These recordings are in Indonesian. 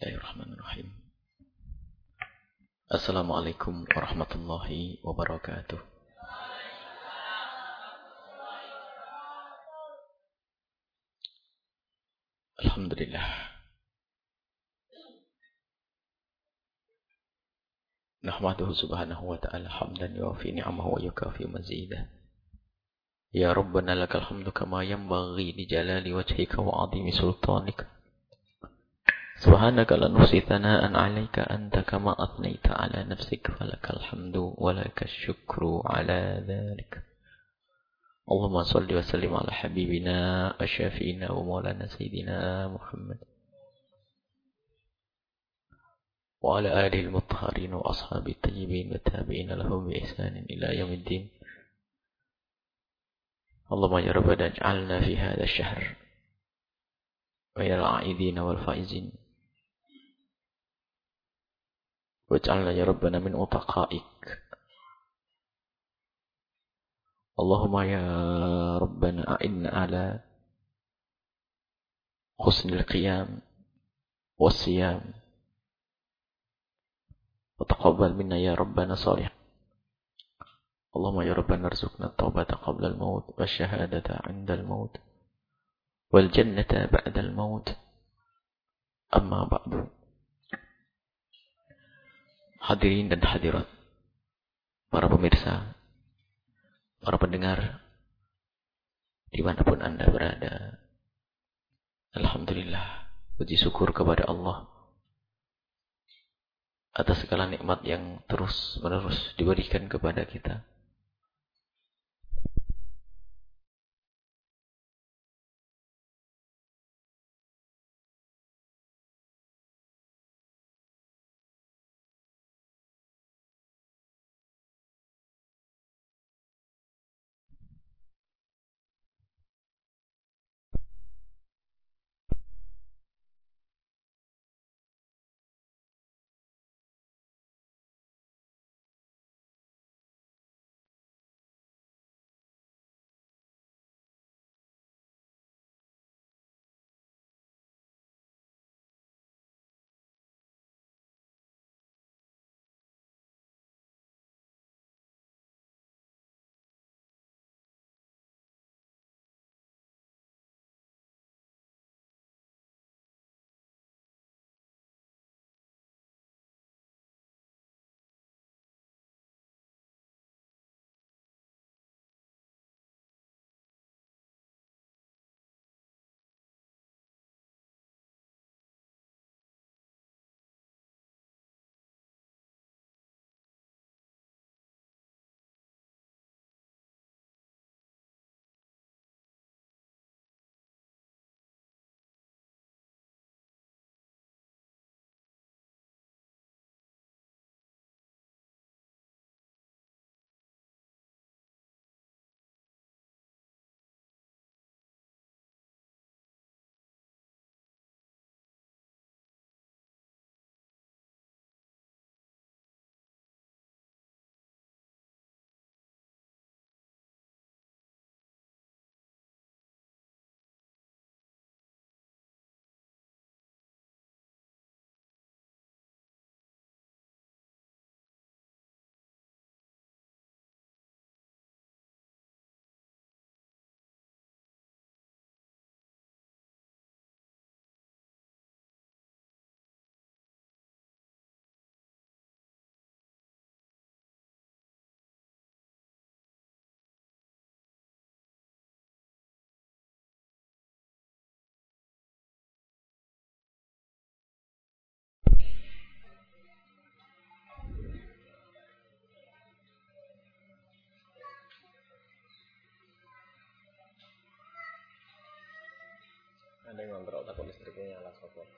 Bismillahirrahmanirrahim. Assalamualaikum warahmatullahi wabarakatuh. Alhamdulillah. Nahmaduhu subhanahu wa ta'ala hamdan yuafi ni'amahu wa yukafi mazidah. Ya Rabbana lakal hamdu kama yanbaghi li wa. سبحانك لا نحصي ثناء عليك أنت كما أثنيت على نفسك فلك الحمد ولك الشكر على ذلك. اللهم صل وسلم على حبيبنا وشافينا ومولانا سيدنا محمد وعلى آله المطهرين وأصحاب الطيبين والتابعين لهم بإحسان إلى يوم الدين. اللهم يا ربنا اجعلنا في هذا الشهر ويا العائدين والفائزين. واجعلنا يا ربنا من أتقائك اللهم يا ربنا أعنا على حسن القيام والصيام. وتقبل منا يا ربنا صالحا. اللهم يا ربنا ارزقنا التوبة قبل الموت والشهادة عند الموت والجنة بعد الموت. أما بعد. Hadirin dan hadirat, para pemirsa, para pendengar, di mana pun Anda berada. Alhamdulillah, puji syukur kepada Allah atas segala nikmat yang terus menerus diberikan kepada kita.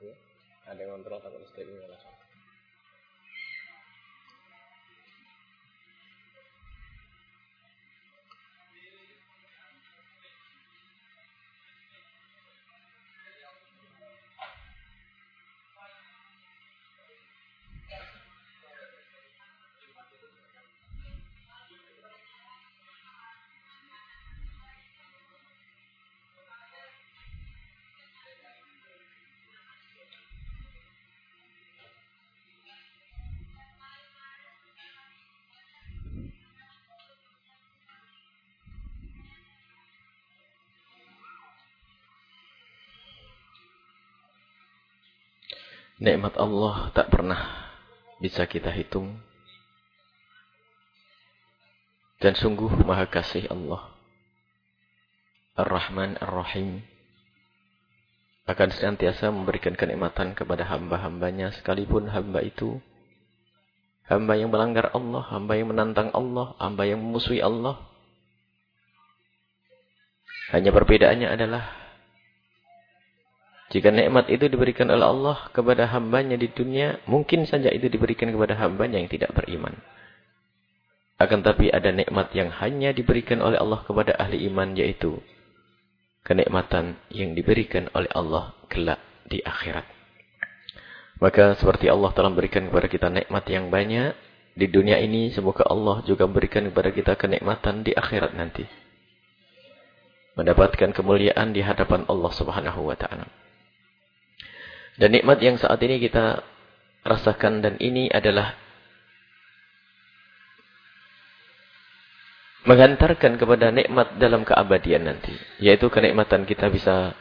Sopo ada yang ngontrol takut listriknya nyala Nikmat Allah tak pernah bisa kita hitung. Dan sungguh maha kasih Allah. Ar-Rahman Ar-Rahim. Akan senantiasa memberikan kenikmatan kepada hamba-hambanya. Sekalipun hamba itu. Hamba yang melanggar Allah. Hamba yang menantang Allah. Hamba yang memusuhi Allah. Hanya perbedaannya adalah jika nikmat itu diberikan oleh Allah kepada hambanya di dunia, mungkin saja itu diberikan kepada hambanya yang tidak beriman. Akan tapi ada nikmat yang hanya diberikan oleh Allah kepada ahli iman, yaitu kenikmatan yang diberikan oleh Allah kelak di akhirat. Maka seperti Allah telah memberikan kepada kita nikmat yang banyak di dunia ini, semoga Allah juga memberikan kepada kita kenikmatan di akhirat nanti. Mendapatkan kemuliaan di hadapan Allah Subhanahu wa taala. Dan nikmat yang saat ini kita rasakan dan ini adalah menghantarkan kepada nikmat dalam keabadian nanti. Yaitu kenikmatan kita bisa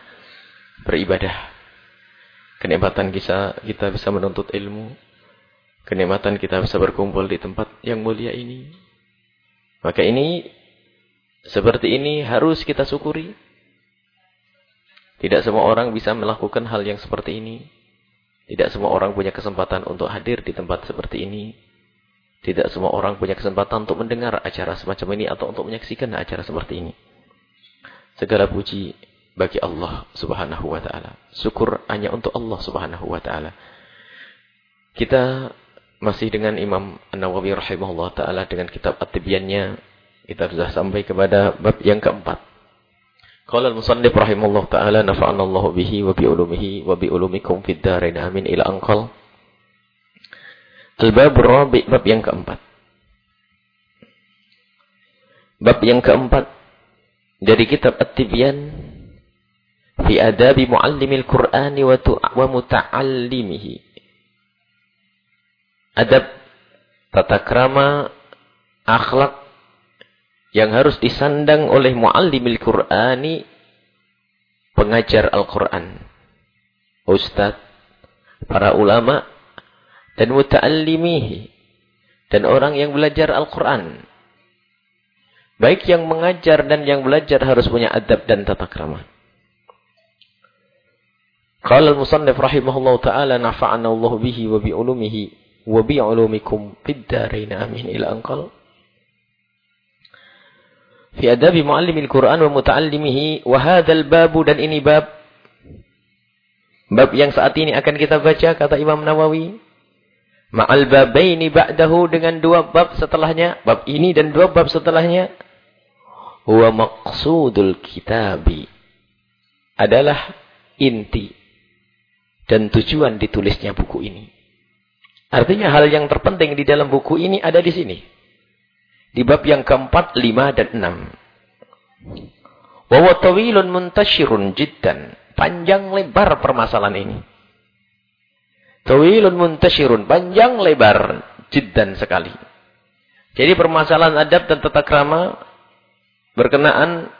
beribadah. Kenikmatan kita, kita bisa menuntut ilmu. Kenikmatan kita bisa berkumpul di tempat yang mulia ini. Maka ini, seperti ini harus kita syukuri. Tidak semua orang bisa melakukan hal yang seperti ini. Tidak semua orang punya kesempatan untuk hadir di tempat seperti ini. Tidak semua orang punya kesempatan untuk mendengar acara semacam ini atau untuk menyaksikan acara seperti ini. Segala puji bagi Allah subhanahu wa ta'ala. Syukur hanya untuk Allah subhanahu wa ta'ala. Kita masih dengan Imam An-Nawawi rahimahullah ta'ala dengan kitab At-Tibyannya. Kita sudah sampai kepada bab yang keempat. Qala al-musannif rahimahullah taala nafa'ana Allah bihi wa bi ulumihi wa bi ulumikum fid dharain amin ila anqal. Al-bab rabi bab yang keempat. Bab yang keempat dari kitab At-Tibyan fi adabi muallimil Qur'ani wa wa muta'allimihi. Adab tata krama akhlak yang harus disandang oleh muallimil Qur'ani pengajar Al-Qur'an. Ustaz, para ulama dan muta'allimihi dan orang yang belajar Al-Qur'an. Baik yang mengajar dan yang belajar harus punya adab dan tata krama. Qala al-musannif rahimahullah taala nafa'ana Allah bihi wa bi ulumihi wa bi ulumikum fid dharain amin ila anqal. Fi adabi muallimil Quran wa muta'allimihi. Wa hadzal babu dan ini bab. Bab yang saat ini akan kita baca kata Imam Nawawi. Ma'al babaini ba'dahu dengan dua bab setelahnya. Bab ini dan dua bab setelahnya. Wa maqsudul kitabi. Adalah inti. Dan tujuan ditulisnya buku ini. Artinya hal yang terpenting di dalam buku ini ada di sini. Di bab yang keempat, lima, dan enam. Wawa tawilun muntashirun jiddan. Panjang lebar permasalahan ini. Tawilun muntashirun. Panjang lebar jiddan sekali. Jadi permasalahan adab dan tata krama berkenaan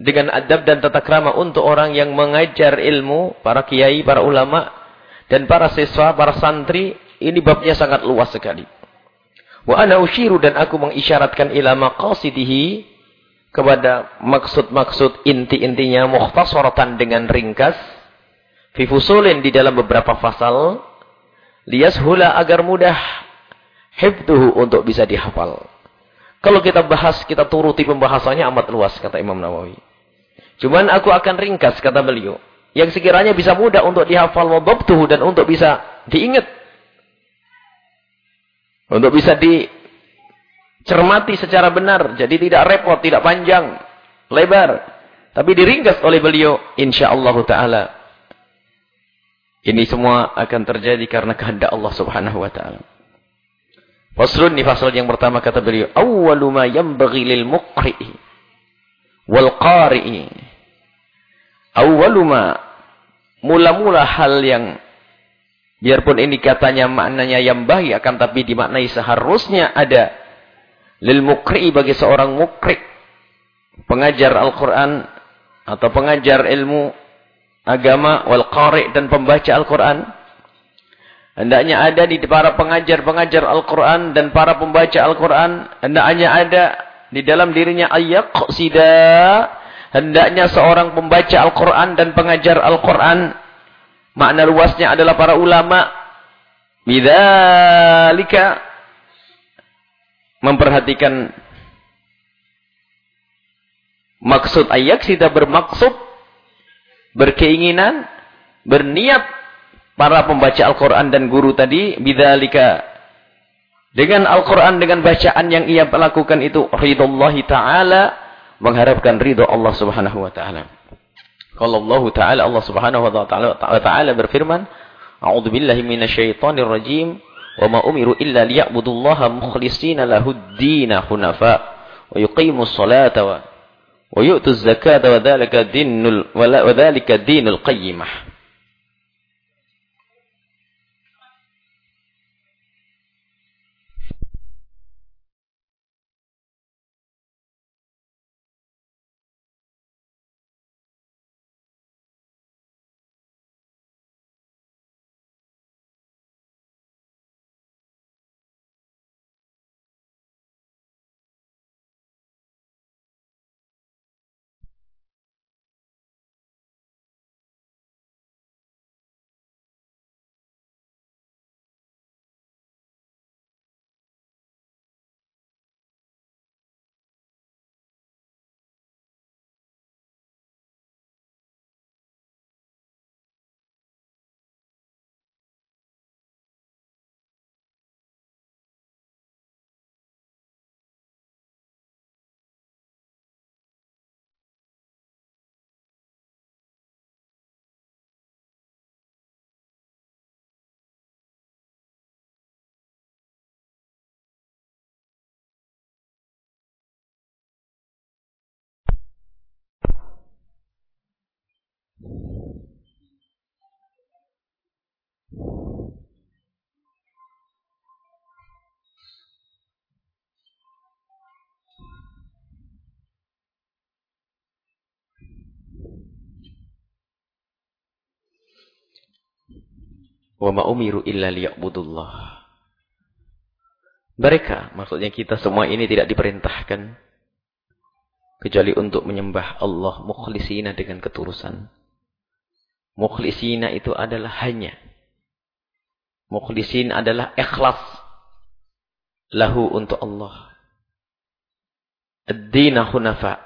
dengan adab dan tata krama untuk orang yang mengajar ilmu, para kiai, para ulama, dan para siswa, para santri, ini babnya sangat luas sekali. Wa ana usyiru dan aku mengisyaratkan ila maqasidihi kepada maksud-maksud inti-intinya mukhtasaratan dengan ringkas fi fusulin di dalam beberapa fasal liyashula agar mudah hifdhuhu untuk bisa dihafal. Kalau kita bahas, kita turuti pembahasannya amat luas kata Imam Nawawi. Cuman aku akan ringkas kata beliau. Yang sekiranya bisa mudah untuk dihafal wa dan untuk bisa diingat untuk bisa dicermati secara benar. Jadi tidak repot, tidak panjang, lebar. Tapi diringkas oleh beliau. InsyaAllah ta'ala. Ini semua akan terjadi karena kehendak Allah subhanahu wa ta'ala. Faslun ni fasal yang pertama kata beliau. Awalu ma yambagi lil muqri'i. Wal qari'i. Awalu ma. Mula-mula hal yang Biarpun ini katanya maknanya yang baik akan tapi dimaknai seharusnya ada lil mukri bagi seorang mukri pengajar Al-Qur'an atau pengajar ilmu agama wal qari dan pembaca Al-Qur'an Hendaknya ada di para pengajar-pengajar Al-Quran dan para pembaca Al-Quran. Hendaknya ada di dalam dirinya ayat qasida. Hendaknya seorang pembaca Al-Quran dan pengajar Al-Quran. Makna luasnya adalah para ulama. Bidhalika. Memperhatikan maksud ayat. Kita bermaksud. Berkeinginan. Berniat para pembaca Al-Quran dan guru tadi, bidzalika dengan Al-Quran, dengan bacaan yang ia lakukan itu, ridallahi ta'ala, mengharapkan ridho Allah subhanahu wa ta'ala. Kalau Allah ta'ala, Allah subhanahu wa ta'ala berfirman, A'udhu billahi minasyaitanir rajim, wa ma umiru illa liya'budullaha mukhlisina lahuddina hunafa, wa yuqimu salata wa, wa yu'tu zakata wa dhalika dinul, wa dhalika dinul qayyimah. Wa ma umiru illa liya'budullah. Mereka, maksudnya kita semua ini tidak diperintahkan kecuali untuk menyembah Allah mukhlisina dengan ketulusan. Mukhlisina itu adalah hanya mukhlisin adalah ikhlas lahu untuk Allah. Ad-dina hunafa.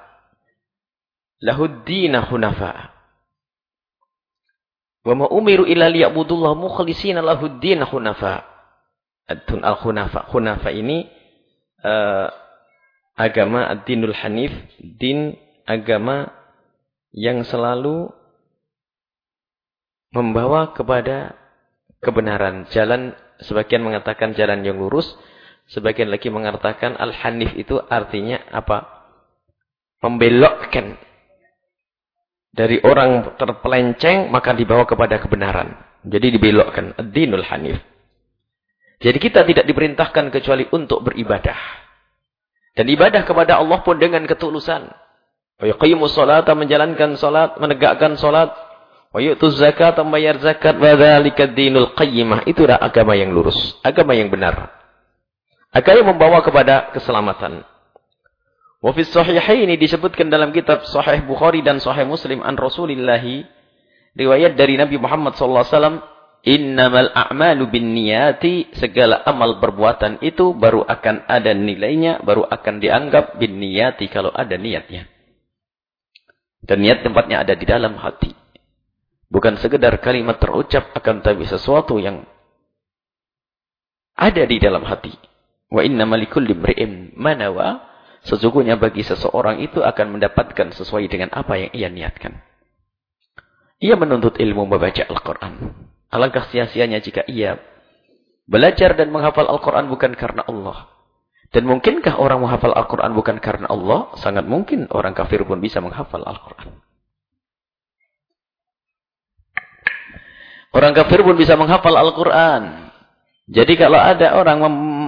Lahu ad-dina hunafa. Wa ma umiru illa liya'budullah mukhlishina lahuddin hunafa. Adun al-hunafa. Hunafa ini uh, agama ad-dinul hanif, din agama yang selalu membawa kepada kebenaran. Jalan sebagian mengatakan jalan yang lurus, sebagian lagi mengatakan al-hanif itu artinya apa? Membelokkan dari orang terpelenceng maka dibawa kepada kebenaran. Jadi dibelokkan. Ad-dinul hanif. Jadi kita tidak diperintahkan kecuali untuk beribadah. Dan ibadah kepada Allah pun dengan ketulusan. Wa yuqimu salata menjalankan salat, menegakkan salat. Wa yu'tu zakat membayar zakat wa dzalika dinul qayyimah. Itulah agama yang lurus, agama yang benar. Agama yang membawa kepada keselamatan. Wa fi sahihaini disebutkan dalam kitab Sahih Bukhari dan Sahih Muslim an Rasulillah riwayat dari Nabi Muhammad sallallahu alaihi wasallam innamal a'malu binniyati segala amal perbuatan itu baru akan ada nilainya baru akan dianggap binniyati kalau ada niatnya. Dan niat tempatnya ada di dalam hati. Bukan sekedar kalimat terucap akan tapi sesuatu yang ada di dalam hati. Wa innamal likulli manawa Sesungguhnya bagi seseorang itu akan mendapatkan sesuai dengan apa yang ia niatkan. Ia menuntut ilmu membaca Al-Quran. Alangkah sia-sianya jika ia belajar dan menghafal Al-Quran bukan karena Allah. Dan mungkinkah orang menghafal Al-Quran bukan karena Allah? Sangat mungkin orang kafir pun bisa menghafal Al-Quran. Orang kafir pun bisa menghafal Al-Quran. Jadi kalau ada orang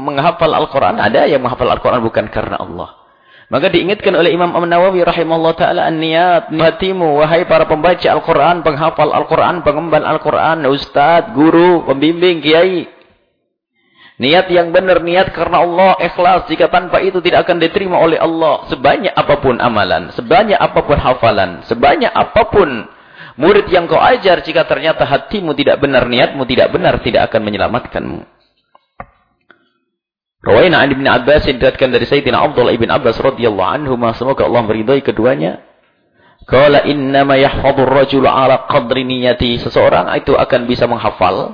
menghafal Al-Quran, ada yang menghafal Al-Quran bukan karena Allah. Maka diingatkan oleh Imam An-Nawawi rahimahullah ta'ala an-niyat, hatimu, wahai para pembaca Al-Quran, penghafal Al-Quran, pengemban Al-Quran, ustaz, guru, pembimbing, kiai. Niat yang benar, niat karena Allah, ikhlas. Jika tanpa itu tidak akan diterima oleh Allah. Sebanyak apa pun amalan, sebanyak apa pun hafalan, sebanyak apa pun murid yang kau ajar, jika ternyata hatimu tidak benar, niatmu tidak benar, tidak akan menyelamatkanmu. Rawaina an Ibn Abbas diriwayatkan dari Sayyidina Abdullah ibn Abbas radhiyallahu anhu, semoga Allah meridai keduanya. Qala innama yahfadhu ar-rajul ala qadri niyati. Seseorang itu akan bisa menghafal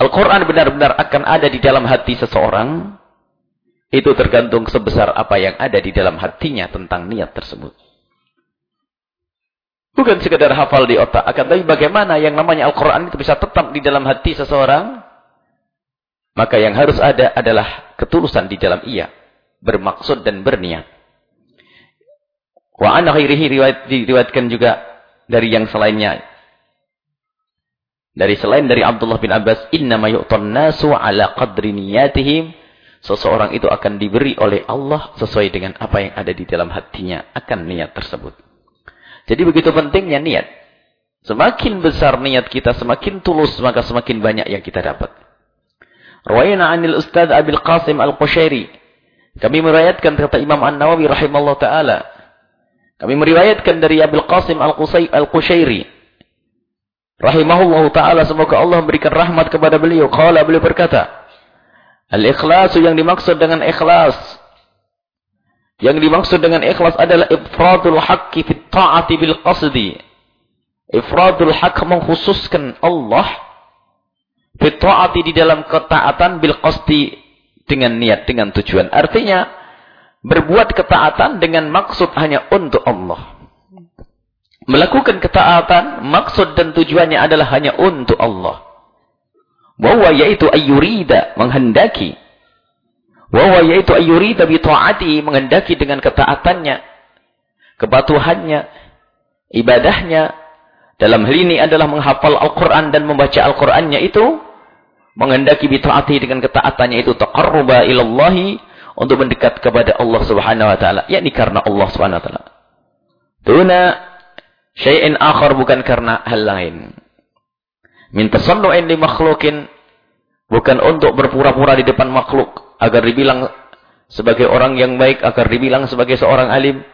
Al-Qur'an benar-benar akan ada di dalam hati seseorang. Itu tergantung sebesar apa yang ada di dalam hatinya tentang niat tersebut. Bukan sekedar hafal di otak, akan tapi bagaimana yang namanya Al-Qur'an itu bisa tetap di dalam hati seseorang? Maka yang harus ada adalah ketulusan di dalam ia. Bermaksud dan berniat. Wa ana khairihi riwayat, diriwayatkan juga dari yang selainnya. Dari selain dari Abdullah bin Abbas. Innama yu'tan nasu ala qadri niyatihim. Seseorang itu akan diberi oleh Allah sesuai dengan apa yang ada di dalam hatinya akan niat tersebut. Jadi begitu pentingnya niat. Semakin besar niat kita, semakin tulus, maka semakin banyak yang kita dapat. Rawaina anil Ustaz Abil Qasim Al-Qushairi. Kami meriwayatkan kata Imam An-Nawawi rahimallahu taala. Kami meriwayatkan dari Abil Qasim Al-Qushairi. Rahimahullahu taala semoga Allah memberikan rahmat kepada beliau. Qala beliau berkata, Al-ikhlasu yang dimaksud dengan ikhlas yang dimaksud dengan ikhlas adalah ifradul haqqi fit ta'ati bil qasdi. Ifradul haqq mengkhususkan Allah Fitwa'ati di dalam ketaatan bil qasdi dengan niat, dengan tujuan. Artinya, berbuat ketaatan dengan maksud hanya untuk Allah. Melakukan ketaatan, maksud dan tujuannya adalah hanya untuk Allah. Wawa yaitu ayyurida, menghendaki. Wawa yaitu ayyurida bita'ati, menghendaki dengan ketaatannya, kepatuhannya, ibadahnya, dalam hal ini adalah menghafal Al-Quran dan membaca Al-Qurannya itu. Menghendaki bitaati dengan ketaatannya itu. Taqarruba ilallahi. Untuk mendekat kepada Allah subhanahu wa ta'ala. Yakni karena Allah subhanahu wa ta'ala. Tuna syai'in akhar bukan karena hal lain. Minta tasannu'in li makhlukin. Bukan untuk berpura-pura di depan makhluk. Agar dibilang sebagai orang yang baik. Agar dibilang sebagai seorang alim.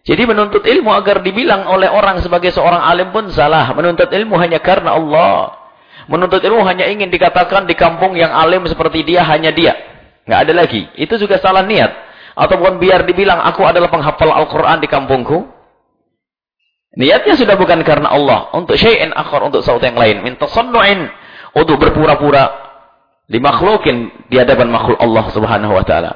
Jadi menuntut ilmu agar dibilang oleh orang sebagai seorang alim pun salah. Menuntut ilmu hanya karena Allah. Menuntut ilmu hanya ingin dikatakan di kampung yang alim seperti dia, hanya dia. Nggak ada lagi. Itu juga salah niat. Ataupun biar dibilang aku adalah penghafal Al-Quran di kampungku. Niatnya sudah bukan karena Allah. Untuk syai'in akhar, untuk sesuatu yang lain. Minta sonnu'in. Untuk berpura-pura. Dimakhlukin di hadapan makhluk Allah subhanahu wa ta'ala.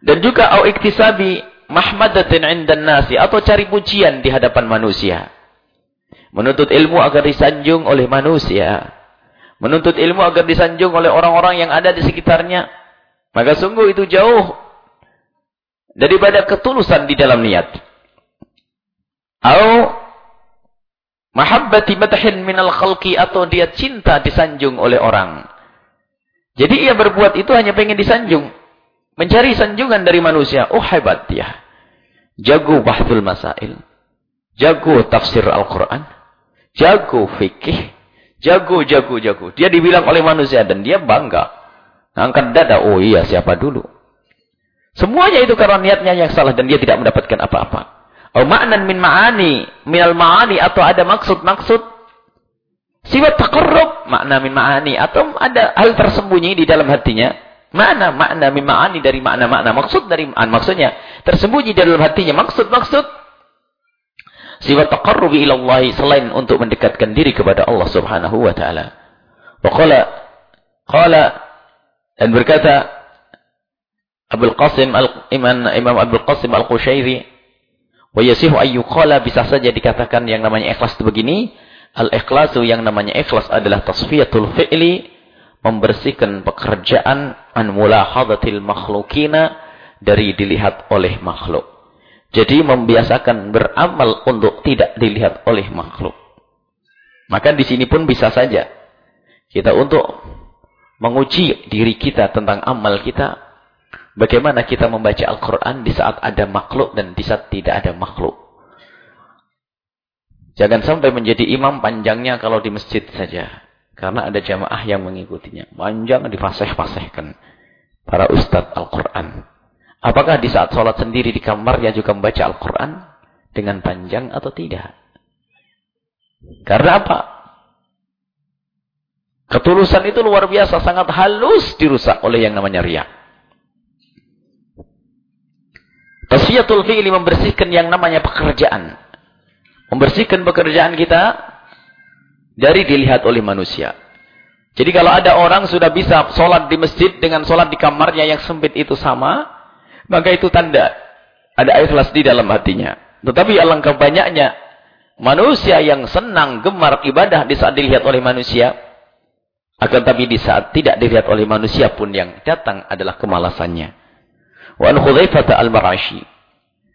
Dan juga au iktisabi mahmadatin indan nasi atau cari pujian di hadapan manusia. Menuntut ilmu agar disanjung oleh manusia. Menuntut ilmu agar disanjung oleh orang-orang yang ada di sekitarnya. Maka sungguh itu jauh daripada ketulusan di dalam niat. Atau mahabbati matahin minal khalqi atau dia cinta disanjung oleh orang. Jadi ia berbuat itu hanya pengen disanjung. Mencari sanjungan dari manusia. Oh hebat dia. Jago bahtul masail. Jago tafsir Al-Quran. Jago fikih. Jago, jago, jago. Dia dibilang oleh manusia dan dia bangga. Angkat dada. Oh iya siapa dulu. Semuanya itu karena niatnya yang salah dan dia tidak mendapatkan apa-apa. Oh maknan min ma'ani. Minal ma'ani atau ada maksud-maksud. Sifat takarrub. Makna min ma'ani. Atau ada hal tersembunyi di dalam hatinya Mana makna mima'ani dari makna-makna. Maksud dari maksudnya. Tersembunyi dalam hatinya. Maksud-maksud. Sifat taqarrubi ilallahi. Selain untuk mendekatkan diri kepada Allah subhanahu wa ta'ala. Waqala. Qala. Dan berkata. Abul Qasim. Al, Imam, Imam Abul Qasim Al-Qushairi. Wa yasihu ayyuqala. Bisa saja dikatakan yang namanya ikhlas itu begini. Al-ikhlasu yang namanya ikhlas adalah tasfiyatul fi'li membersihkan pekerjaan an mulahadatil makhlukina dari dilihat oleh makhluk. Jadi membiasakan beramal untuk tidak dilihat oleh makhluk. Maka di sini pun bisa saja kita untuk menguji diri kita tentang amal kita Bagaimana kita membaca Al-Quran di saat ada makhluk dan di saat tidak ada makhluk. Jangan sampai menjadi imam panjangnya kalau di masjid saja. Karena ada jamaah yang mengikutinya. Panjang difaseh-fasehkan. Para ustadz Al-Quran. Apakah di saat sholat sendiri di kamarnya juga membaca Al-Quran? Dengan panjang atau tidak? Karena apa? Ketulusan itu luar biasa. Sangat halus dirusak oleh yang namanya riak. Tasfiyatul fi'li membersihkan yang namanya pekerjaan. Membersihkan pekerjaan kita dari dilihat oleh manusia. Jadi kalau ada orang sudah bisa sholat di masjid dengan sholat di kamarnya yang sempit itu sama, maka itu tanda ada ikhlas di dalam hatinya. Tetapi alangkah banyaknya manusia yang senang gemar ibadah di saat dilihat oleh manusia, akan tapi di saat tidak dilihat oleh manusia pun yang datang adalah kemalasannya. Wa an Hudzaifah al-Marashi.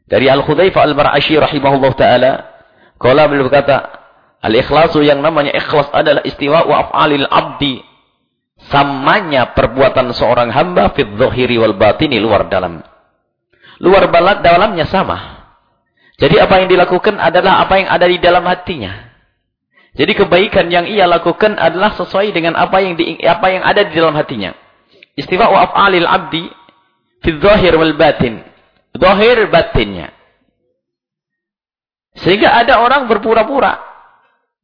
Dari Al-Hudzaifah al-Marashi rahimahullah taala, qala beliau berkata, al-ikhlasu yang namanya ikhlas adalah istiwa wa af'alil abdi. Samanya perbuatan seorang hamba fi wal batini luar dalam. Luar balat dalamnya sama. Jadi apa yang dilakukan adalah apa yang ada di dalam hatinya. Jadi kebaikan yang ia lakukan adalah sesuai dengan apa yang di, apa yang ada di dalam hatinya. Istiwa wa af'alil abdi fi zahir wal batin. Zahir batinnya. Sehingga ada orang berpura-pura.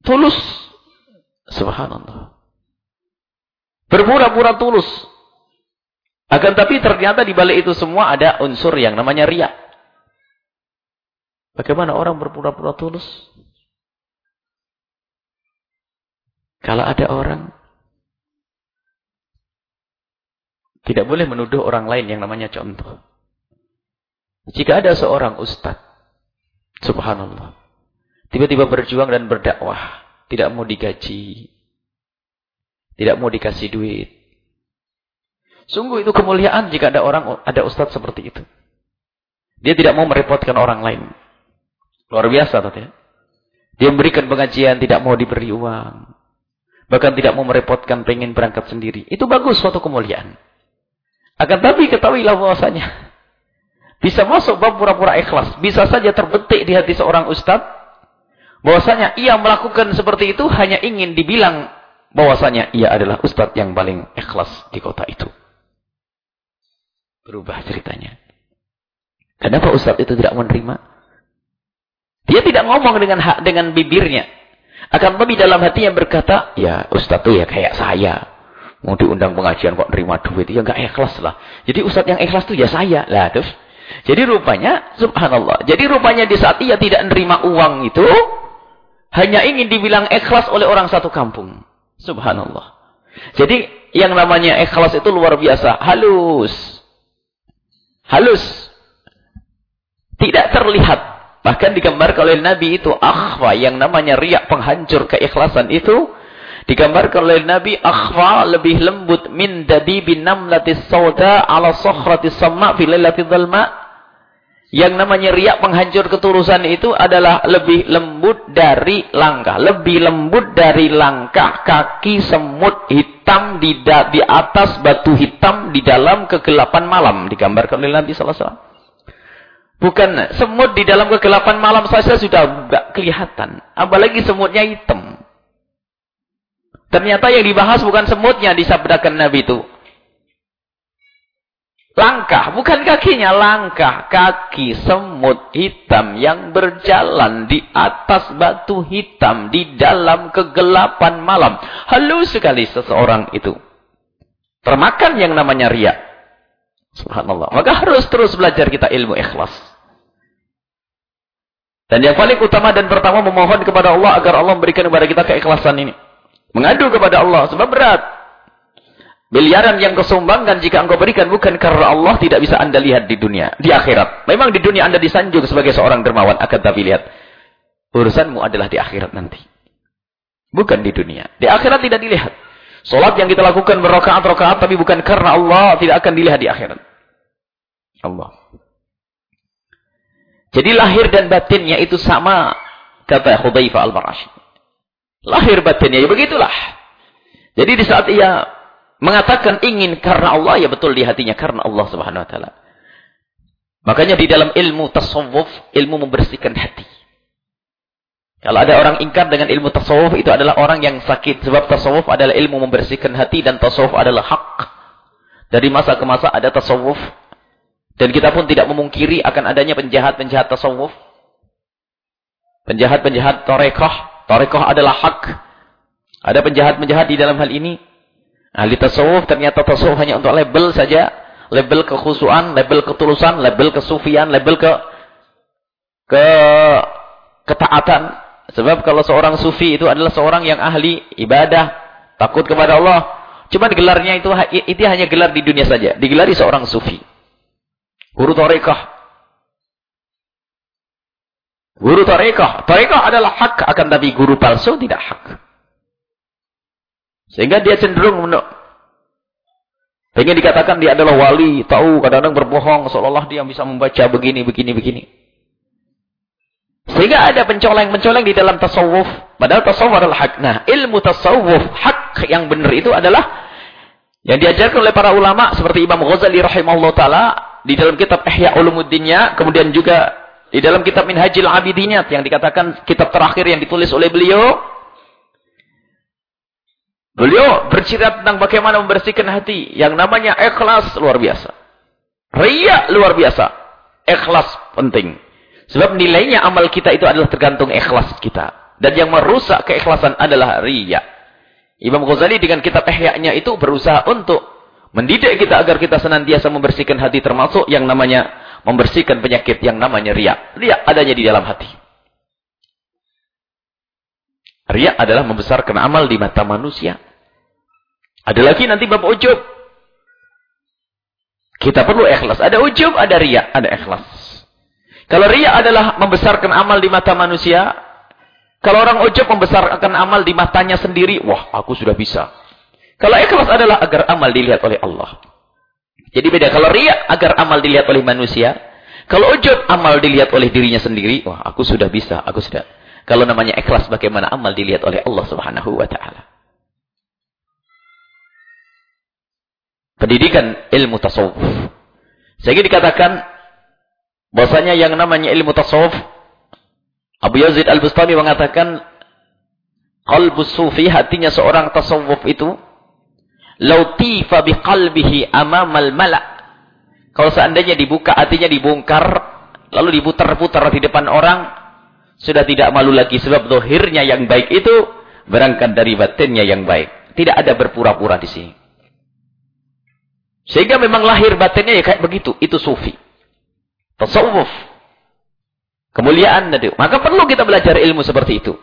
Tulus. Subhanallah. Berpura-pura tulus. Akan tapi ternyata di balik itu semua ada unsur yang namanya riak. Bagaimana orang berpura-pura tulus? Kalau ada orang tidak boleh menuduh orang lain yang namanya contoh. Jika ada seorang ustaz, subhanallah, tiba-tiba berjuang dan berdakwah, tidak mau digaji, tidak mau dikasih duit. Sungguh itu kemuliaan jika ada orang, ada ustaz seperti itu. Dia tidak mau merepotkan orang lain. Luar biasa, ya. Dia memberikan pengajian, tidak mau diberi uang. Bahkan tidak mau merepotkan, pengen berangkat sendiri. Itu bagus, suatu kemuliaan. Akan tapi ketahuilah bahwasanya bisa masuk bab pura-pura ikhlas. Bisa saja terbetik di hati seorang ustadz. Bahwasanya ia melakukan seperti itu hanya ingin dibilang bahwasanya ia adalah ustadz yang paling ikhlas di kota itu. Berubah ceritanya. Kenapa ustadz itu tidak menerima? Dia tidak ngomong dengan hak dengan bibirnya. Akan tapi dalam hatinya berkata, ya ustadz itu ya kayak saya. Mau diundang pengajian kok nerima duit. Ya enggak ikhlas lah. Jadi ustadz yang ikhlas itu ya saya. Lah terus jadi rupanya, subhanallah. Jadi rupanya di saat ia tidak menerima uang itu, hanya ingin dibilang ikhlas oleh orang satu kampung. Subhanallah. Jadi yang namanya ikhlas itu luar biasa. Halus. Halus. Tidak terlihat. Bahkan digambarkan oleh Nabi itu akhfa yang namanya riak penghancur keikhlasan itu digambarkan oleh Nabi akhfa lebih lembut min dadibin namlatis sauda ala sokhratis sama fi lailatil dhalma yang namanya riak penghancur ketulusan itu adalah lebih lembut dari langkah. Lebih lembut dari langkah kaki semut hitam di, da, di atas batu hitam di dalam kegelapan malam. Digambarkan oleh Nabi SAW. Bukan semut di dalam kegelapan malam saja sudah tidak kelihatan. Apalagi semutnya hitam. Ternyata yang dibahas bukan semutnya disabdakan Nabi itu. Langkah, bukan kakinya, langkah. Kaki semut hitam yang berjalan di atas batu hitam di dalam kegelapan malam. Halus sekali seseorang itu. Termakan yang namanya riak. Subhanallah. Maka harus terus belajar kita ilmu ikhlas. Dan yang paling utama dan pertama memohon kepada Allah agar Allah memberikan kepada kita keikhlasan ini. Mengadu kepada Allah. Sebab berat. Miliaran yang kau sumbangkan jika engkau berikan bukan karena Allah tidak bisa anda lihat di dunia. Di akhirat. Memang di dunia anda disanjung sebagai seorang dermawan. Akan tapi lihat. Urusanmu adalah di akhirat nanti. Bukan di dunia. Di akhirat tidak dilihat. Solat yang kita lakukan berrokaat-rokaat. Tapi bukan karena Allah tidak akan dilihat di akhirat. Allah. Jadi lahir dan batinnya itu sama. Kata Khudaifah al-Barashi. Lahir batinnya. Ya begitulah. Jadi di saat ia mengatakan ingin karena Allah, ya betul di hatinya karena Allah Subhanahu wa taala. Makanya di dalam ilmu tasawuf, ilmu membersihkan hati. Kalau ada orang ingkar dengan ilmu tasawuf, itu adalah orang yang sakit. Sebab tasawuf adalah ilmu membersihkan hati dan tasawuf adalah hak. Dari masa ke masa ada tasawuf. Dan kita pun tidak memungkiri akan adanya penjahat-penjahat tasawuf. Penjahat-penjahat torekoh. Torekoh adalah hak. Ada penjahat-penjahat di dalam hal ini. Ahli tasawuf ternyata tasawuf hanya untuk label saja label kekhusuan, label ketulusan, label kesufian, label ke ke ketaatan. Sebab kalau seorang sufi itu adalah seorang yang ahli ibadah, takut kepada Allah. Cuma gelarnya itu itu hanya gelar di dunia saja. Digelari seorang sufi. Guru tarekah. Guru tarekah. Tarekah adalah hak akan tapi guru palsu tidak hak. Sehingga dia cenderung Pengen dikatakan dia adalah wali, tahu kadang-kadang berbohong seolah-olah dia bisa membaca begini, begini, begini. Sehingga ada pencoleng-pencoleng di dalam tasawuf. Padahal tasawuf adalah hak. Nah, ilmu tasawuf, hak yang benar itu adalah yang diajarkan oleh para ulama seperti Imam Ghazali rahimahullah taala di dalam kitab Ihya Ulumuddinnya, kemudian juga di dalam kitab Minhajil Abidinat yang dikatakan kitab terakhir yang ditulis oleh beliau Beliau bercerita tentang bagaimana membersihkan hati. Yang namanya ikhlas luar biasa. Ria luar biasa. Ikhlas penting. Sebab nilainya amal kita itu adalah tergantung ikhlas kita. Dan yang merusak keikhlasan adalah ria. Imam Ghazali dengan kitab ihya itu berusaha untuk mendidik kita agar kita senantiasa membersihkan hati termasuk yang namanya membersihkan penyakit yang namanya ria. Ria adanya di dalam hati. Ria adalah membesarkan amal di mata manusia. Ada lagi nanti bab ujub. Kita perlu ikhlas. Ada ujub, ada ria, ada ikhlas. Kalau ria adalah membesarkan amal di mata manusia. Kalau orang ujub membesarkan amal di matanya sendiri. Wah, aku sudah bisa. Kalau ikhlas adalah agar amal dilihat oleh Allah. Jadi beda. Kalau ria agar amal dilihat oleh manusia. Kalau ujub amal dilihat oleh dirinya sendiri. Wah, aku sudah bisa. Aku sudah. Kalau namanya ikhlas bagaimana amal dilihat oleh Allah subhanahu wa ta'ala. Pendidikan ilmu tasawuf. Sehingga dikatakan bahwasanya yang namanya ilmu tasawuf Abu Yazid Al-Bustami mengatakan qalbus sufi hatinya seorang tasawuf itu lautifa biqalbihi amamal mala' kalau seandainya dibuka hatinya dibongkar lalu diputar-putar di depan orang sudah tidak malu lagi sebab dohirnya yang baik itu berangkat dari batinnya yang baik. Tidak ada berpura-pura di sini. Sehingga memang lahir batinnya ya kayak begitu. Itu sufi. Tasawuf. Kemuliaan. Maka perlu kita belajar ilmu seperti itu.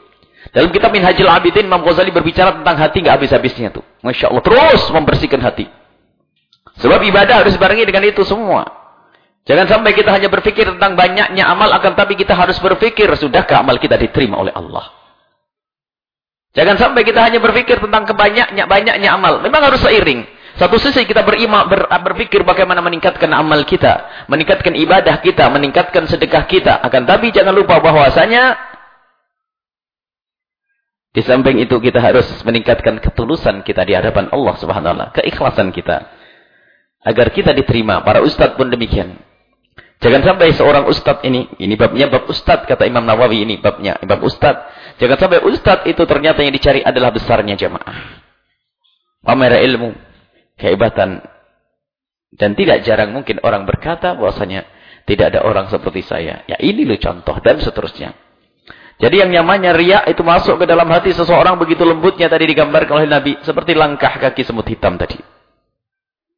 Dalam kitab Minhajul Abidin, Imam Ghazali berbicara tentang hati nggak habis-habisnya tuh. Masya Allah. Terus membersihkan hati. Sebab ibadah harus barengi dengan itu semua. Jangan sampai kita hanya berpikir tentang banyaknya amal, akan tapi kita harus berpikir, sudahkah amal kita diterima oleh Allah. Jangan sampai kita hanya berpikir tentang kebanyaknya banyaknya amal. Memang harus seiring. Satu sisi kita berima, ber, berpikir bagaimana meningkatkan amal kita. Meningkatkan ibadah kita, meningkatkan sedekah kita. Akan tapi jangan lupa bahwasanya di samping itu kita harus meningkatkan ketulusan kita di hadapan Allah subhanahu wa ta'ala. Keikhlasan kita. Agar kita diterima. Para ustadz pun demikian. Jangan sampai seorang ustadz ini, ini babnya bab ustadz, kata Imam Nawawi ini babnya, bab ustadz. Jangan sampai ustadz itu ternyata yang dicari adalah besarnya jamaah. Pamer ilmu, kehebatan. Dan tidak jarang mungkin orang berkata bahwasanya tidak ada orang seperti saya. Ya ini loh contoh dan seterusnya. Jadi yang namanya riak itu masuk ke dalam hati seseorang begitu lembutnya tadi digambarkan oleh Nabi. Seperti langkah kaki semut hitam tadi.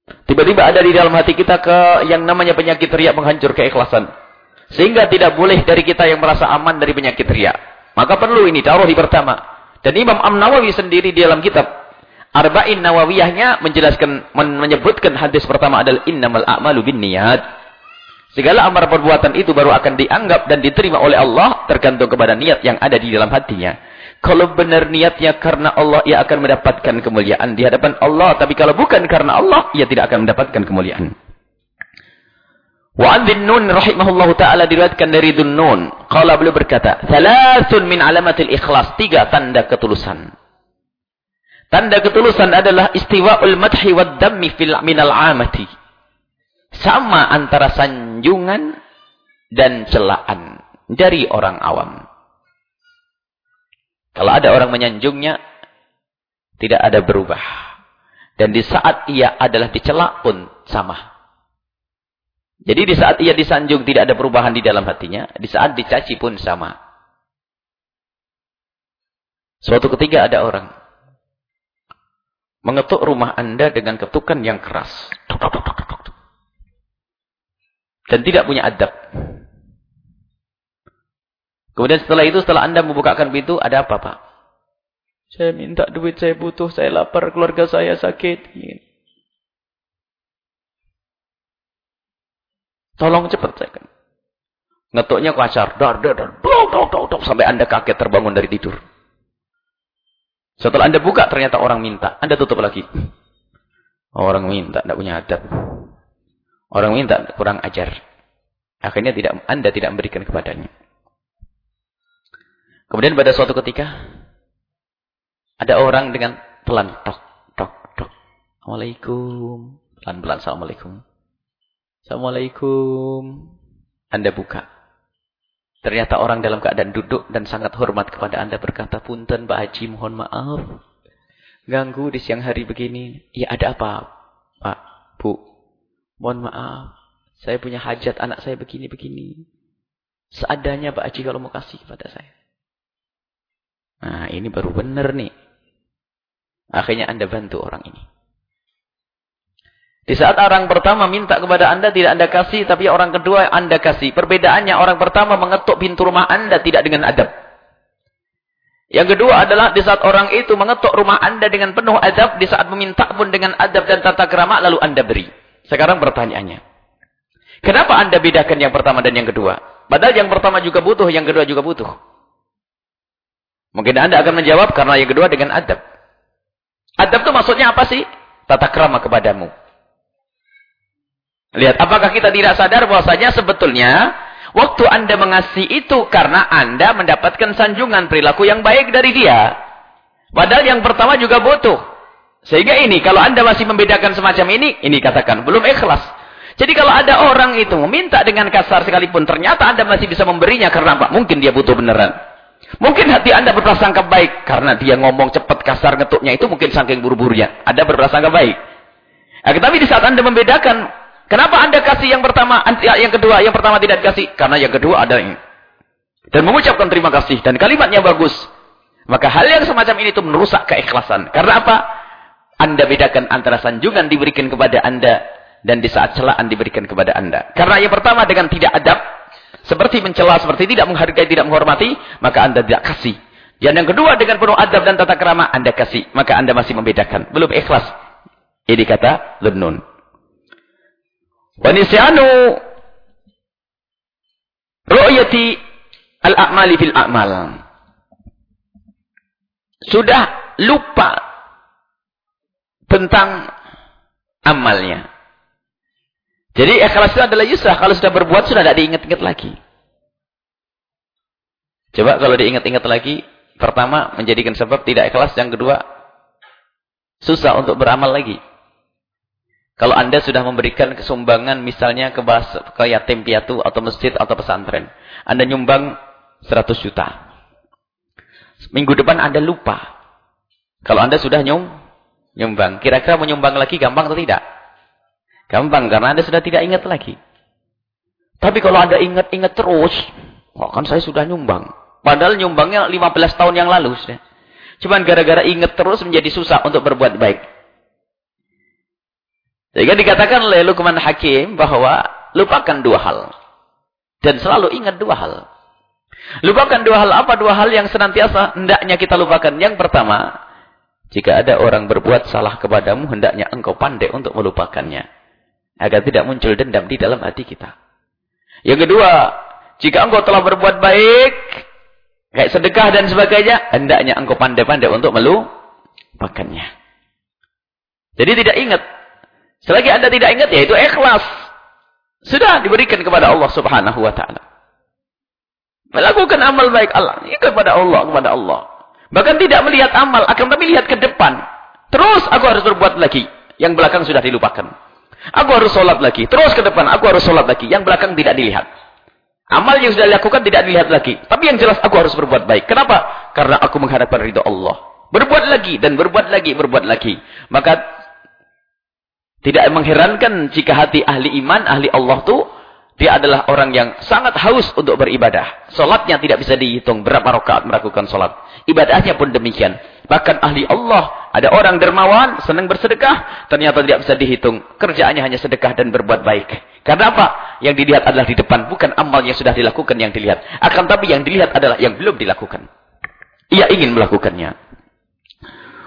Tiba-tiba ada di dalam hati kita ke yang namanya penyakit riak menghancur keikhlasan. Sehingga tidak boleh dari kita yang merasa aman dari penyakit riak. Maka perlu ini taruh di pertama. Dan Imam Am-Nawawi sendiri di dalam kitab Arba'in Nawawiyahnya menjelaskan menyebutkan hadis pertama adalah innamal a'malu binniyat. Segala amal perbuatan itu baru akan dianggap dan diterima oleh Allah tergantung kepada niat yang ada di dalam hatinya. Kalau benar niatnya karena Allah, ia akan mendapatkan kemuliaan di hadapan Allah. Tapi kalau bukan karena Allah, ia tidak akan mendapatkan kemuliaan. Wa an Nun rahimahullah taala diriwayatkan dari Dunnun. Qala beliau berkata, "Thalathun min alamatil ikhlas." Tiga tanda ketulusan. Tanda ketulusan adalah istiwa'ul madhi wad dammi fil minal amati. Sama antara sanjungan dan celaan dari orang awam. Kalau ada orang menyanjungnya, tidak ada berubah. Dan di saat ia adalah dicela pun sama. Jadi di saat ia disanjung tidak ada perubahan di dalam hatinya. Di saat dicaci pun sama. Suatu ketika ada orang. Mengetuk rumah anda dengan ketukan yang keras. Dan tidak punya adab. Kemudian setelah itu, setelah anda membukakan pintu, ada apa pak? Saya minta duit, saya butuh, saya lapar, keluarga saya sakit. Tolong cepat saya kan. Ngetuknya kasar. Dar, dar, dar. Dok, dok, dok, dok. Sampai anda kaget terbangun dari tidur. Setelah anda buka ternyata orang minta. Anda tutup lagi. Orang minta. Tidak punya adab. Orang minta kurang ajar. Akhirnya tidak anda tidak memberikan kepadanya. Kemudian pada suatu ketika. Ada orang dengan pelan. Tok, tok, tok. Assalamualaikum. Pelan-pelan. Assalamualaikum. Assalamualaikum. Anda buka. Ternyata orang dalam keadaan duduk dan sangat hormat kepada Anda berkata, Punten Pak Haji mohon maaf. Ganggu di siang hari begini. Ya ada apa Pak, Bu? Mohon maaf. Saya punya hajat anak saya begini-begini. Seadanya Pak Haji kalau mau kasih kepada saya. Nah ini baru benar nih. Akhirnya Anda bantu orang ini. Di saat orang pertama minta kepada anda tidak anda kasih, tapi orang kedua anda kasih. Perbedaannya orang pertama mengetuk pintu rumah anda tidak dengan adab. Yang kedua adalah di saat orang itu mengetuk rumah anda dengan penuh adab, di saat meminta pun dengan adab dan tata kerama, lalu anda beri. Sekarang pertanyaannya. Kenapa anda bedakan yang pertama dan yang kedua? Padahal yang pertama juga butuh, yang kedua juga butuh. Mungkin anda akan menjawab karena yang kedua dengan adab. Adab itu maksudnya apa sih? Tata kerama kepadamu. Lihat, apakah kita tidak sadar bahwasanya sebetulnya waktu Anda mengasihi itu karena Anda mendapatkan sanjungan perilaku yang baik dari dia. Padahal yang pertama juga butuh. Sehingga ini, kalau Anda masih membedakan semacam ini, ini katakan, belum ikhlas. Jadi kalau ada orang itu meminta dengan kasar sekalipun, ternyata Anda masih bisa memberinya karena apa? Mungkin dia butuh beneran. Mungkin hati Anda berprasangka baik karena dia ngomong cepat kasar ngetuknya itu mungkin saking buru-burunya. Ada berprasangka baik. Nah, tapi di saat Anda membedakan Kenapa anda kasih yang pertama, ya, yang kedua, yang pertama tidak dikasih? Karena yang kedua ada ini. Dan mengucapkan terima kasih. Dan kalimatnya bagus. Maka hal yang semacam ini itu merusak keikhlasan. Karena apa? Anda bedakan antara sanjungan diberikan kepada anda. Dan di saat celaan diberikan kepada anda. Karena yang pertama dengan tidak adab. Seperti mencela, seperti tidak menghargai, tidak menghormati. Maka anda tidak kasih. Dan yang kedua dengan penuh adab dan tata kerama. Anda kasih. Maka anda masih membedakan. Belum ikhlas. Ini kata Lunun. Wanisyanu ru'yati al-a'mali fil a'mal. Sudah lupa tentang amalnya. Jadi ikhlas itu adalah yusrah. Kalau sudah berbuat sudah tidak diingat-ingat lagi. Coba kalau diingat-ingat lagi. Pertama menjadikan sebab tidak ikhlas. Yang kedua susah untuk beramal lagi. Kalau anda sudah memberikan kesumbangan misalnya ke, bahasa, ke yatim piatu atau masjid atau pesantren. Anda nyumbang 100 juta. Minggu depan anda lupa. Kalau anda sudah nyum, nyumbang. Kira-kira menyumbang lagi gampang atau tidak? Gampang karena anda sudah tidak ingat lagi. Tapi kalau anda ingat-ingat terus. Kok kan saya sudah nyumbang. Padahal nyumbangnya 15 tahun yang lalu. Cuman gara-gara ingat terus menjadi susah untuk berbuat baik. Sehingga dikatakan oleh Luqman Hakim bahwa lupakan dua hal. Dan selalu ingat dua hal. Lupakan dua hal apa? Dua hal yang senantiasa hendaknya kita lupakan. Yang pertama, jika ada orang berbuat salah kepadamu, hendaknya engkau pandai untuk melupakannya. Agar tidak muncul dendam di dalam hati kita. Yang kedua, jika engkau telah berbuat baik, kayak sedekah dan sebagainya, hendaknya engkau pandai-pandai untuk melupakannya. Jadi tidak ingat Selagi anda tidak ingat, ya itu ikhlas. Sudah diberikan kepada Allah subhanahu wa ta'ala. Melakukan amal baik Allah. Ini kepada Allah, kepada Allah. Bahkan tidak melihat amal, akan tapi lihat ke depan. Terus aku harus berbuat lagi. Yang belakang sudah dilupakan. Aku harus sholat lagi. Terus ke depan, aku harus sholat lagi. Yang belakang tidak dilihat. Amal yang sudah dilakukan tidak dilihat lagi. Tapi yang jelas aku harus berbuat baik. Kenapa? Karena aku mengharapkan ridho Allah. Berbuat lagi dan berbuat lagi, berbuat lagi. Maka tidak mengherankan jika hati ahli iman, ahli Allah itu dia adalah orang yang sangat haus untuk beribadah. Solatnya tidak bisa dihitung berapa rakaat melakukan solat. Ibadahnya pun demikian. Bahkan ahli Allah, ada orang dermawan, senang bersedekah, ternyata tidak bisa dihitung. Kerjaannya hanya sedekah dan berbuat baik. Karena apa? Yang dilihat adalah di depan, bukan amal yang sudah dilakukan yang dilihat. Akan tapi yang dilihat adalah yang belum dilakukan. Ia ingin melakukannya.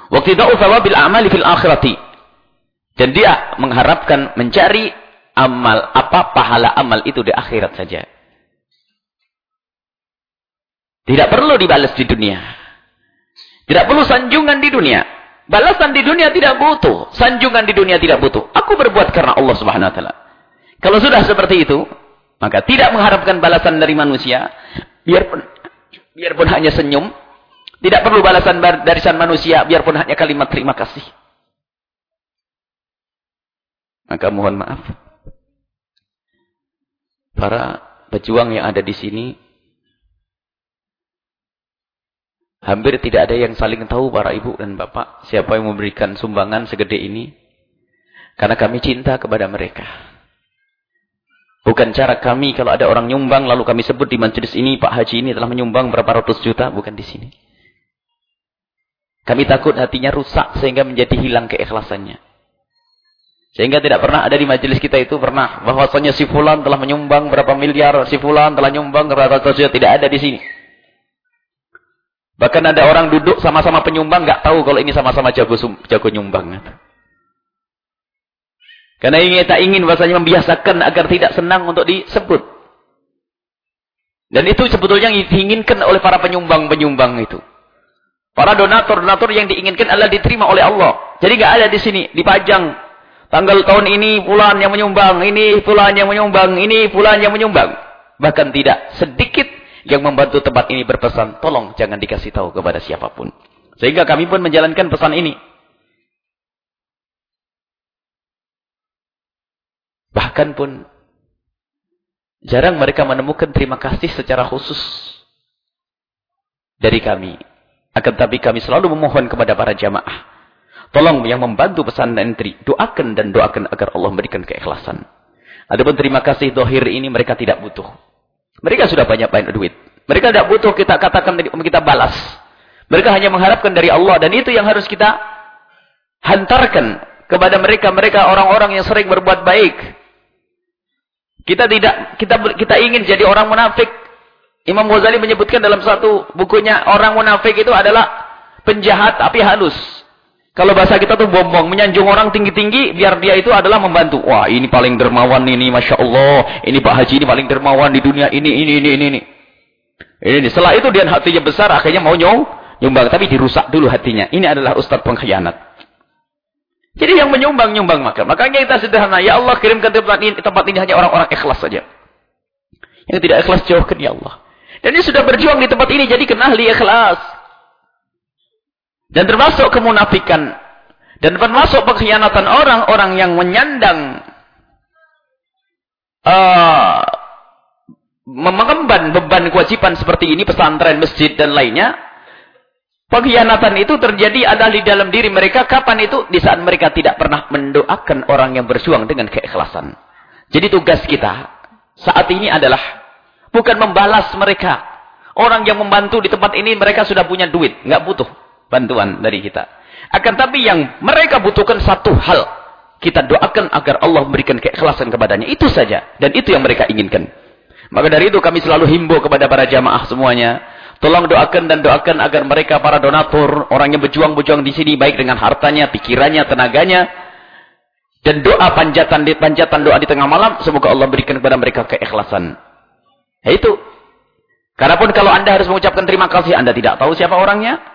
Waktu itu bil amali fil akhirati. Dan dia mengharapkan mencari amal apa pahala amal itu di akhirat saja. Tidak perlu dibalas di dunia. Tidak perlu sanjungan di dunia. Balasan di dunia tidak butuh. Sanjungan di dunia tidak butuh. Aku berbuat karena Allah Subhanahu wa taala. Kalau sudah seperti itu, maka tidak mengharapkan balasan dari manusia, biarpun biarpun hanya senyum, tidak perlu balasan dari san manusia, biarpun hanya kalimat terima kasih. Maka mohon maaf para pejuang yang ada di sini hampir tidak ada yang saling tahu para ibu dan bapak siapa yang memberikan sumbangan segede ini. Karena kami cinta kepada mereka. Bukan cara kami kalau ada orang nyumbang lalu kami sebut di majelis ini Pak Haji ini telah menyumbang berapa ratus juta. Bukan di sini. Kami takut hatinya rusak sehingga menjadi hilang keikhlasannya. Sehingga tidak pernah ada di majelis kita itu pernah bahwasanya si fulan telah menyumbang berapa miliar, si fulan telah menyumbang berapa ratus juta. Tidak ada di sini. Bahkan ada orang duduk sama-sama penyumbang nggak tahu kalau ini sama-sama jago jago nyumbang. Karena ingin tak ingin bahasanya membiasakan agar tidak senang untuk disebut. Dan itu sebetulnya yang diinginkan oleh para penyumbang-penyumbang itu. Para donatur-donatur yang diinginkan adalah diterima oleh Allah. Jadi nggak ada di sini, dipajang Tanggal tahun ini fulan yang menyumbang, ini fulan yang menyumbang, ini fulan yang menyumbang. Bahkan tidak sedikit yang membantu tempat ini berpesan, tolong jangan dikasih tahu kepada siapa pun. Sehingga kami pun menjalankan pesan ini. Bahkan pun jarang mereka menemukan terima kasih secara khusus dari kami. Akan tapi kami selalu memohon kepada para jamaah Tolong yang membantu pesan entry, doakan dan doakan agar Allah memberikan keikhlasan. Adapun terima kasih dohir ini mereka tidak butuh. Mereka sudah banyak banyak duit. Mereka tidak butuh kita katakan kita balas. Mereka hanya mengharapkan dari Allah dan itu yang harus kita hantarkan kepada mereka mereka orang-orang yang sering berbuat baik. Kita tidak kita kita ingin jadi orang munafik. Imam Ghazali menyebutkan dalam satu bukunya orang munafik itu adalah penjahat tapi halus. Kalau bahasa kita tuh bombong, menyanjung orang tinggi-tinggi, biar dia itu adalah membantu. Wah, ini paling dermawan ini, Masya Allah. Ini Pak Haji ini paling dermawan di dunia ini, ini, ini, ini. Ini, ini. Setelah itu dia hatinya besar, akhirnya mau nyong, nyumbang. Tapi dirusak dulu hatinya. Ini adalah ustadz pengkhianat. Jadi yang menyumbang, nyumbang maka. Makanya kita sederhana, ya Allah kirimkan tempat ini, tempat ini hanya orang-orang ikhlas saja. Yang tidak ikhlas jauhkan ya Allah. Dan dia sudah berjuang di tempat ini, jadi kenal ahli ikhlas. Dan termasuk kemunafikan. Dan termasuk pengkhianatan orang-orang yang menyandang uh, mengemban beban kewajiban seperti ini, pesantren, masjid, dan lainnya. Pengkhianatan itu terjadi adalah di dalam diri mereka. Kapan itu? Di saat mereka tidak pernah mendoakan orang yang berjuang dengan keikhlasan. Jadi tugas kita saat ini adalah bukan membalas mereka. Orang yang membantu di tempat ini mereka sudah punya duit. nggak butuh bantuan dari kita. Akan tapi yang mereka butuhkan satu hal. Kita doakan agar Allah memberikan keikhlasan kepadanya. Itu saja. Dan itu yang mereka inginkan. Maka dari itu kami selalu himbau kepada para jamaah semuanya. Tolong doakan dan doakan agar mereka para donatur. Orang yang berjuang-berjuang di sini. Baik dengan hartanya, pikirannya, tenaganya. Dan doa panjatan panjatan doa di tengah malam. Semoga Allah berikan kepada mereka keikhlasan. Ya itu. Karena pun kalau anda harus mengucapkan terima kasih. Anda tidak tahu siapa orangnya.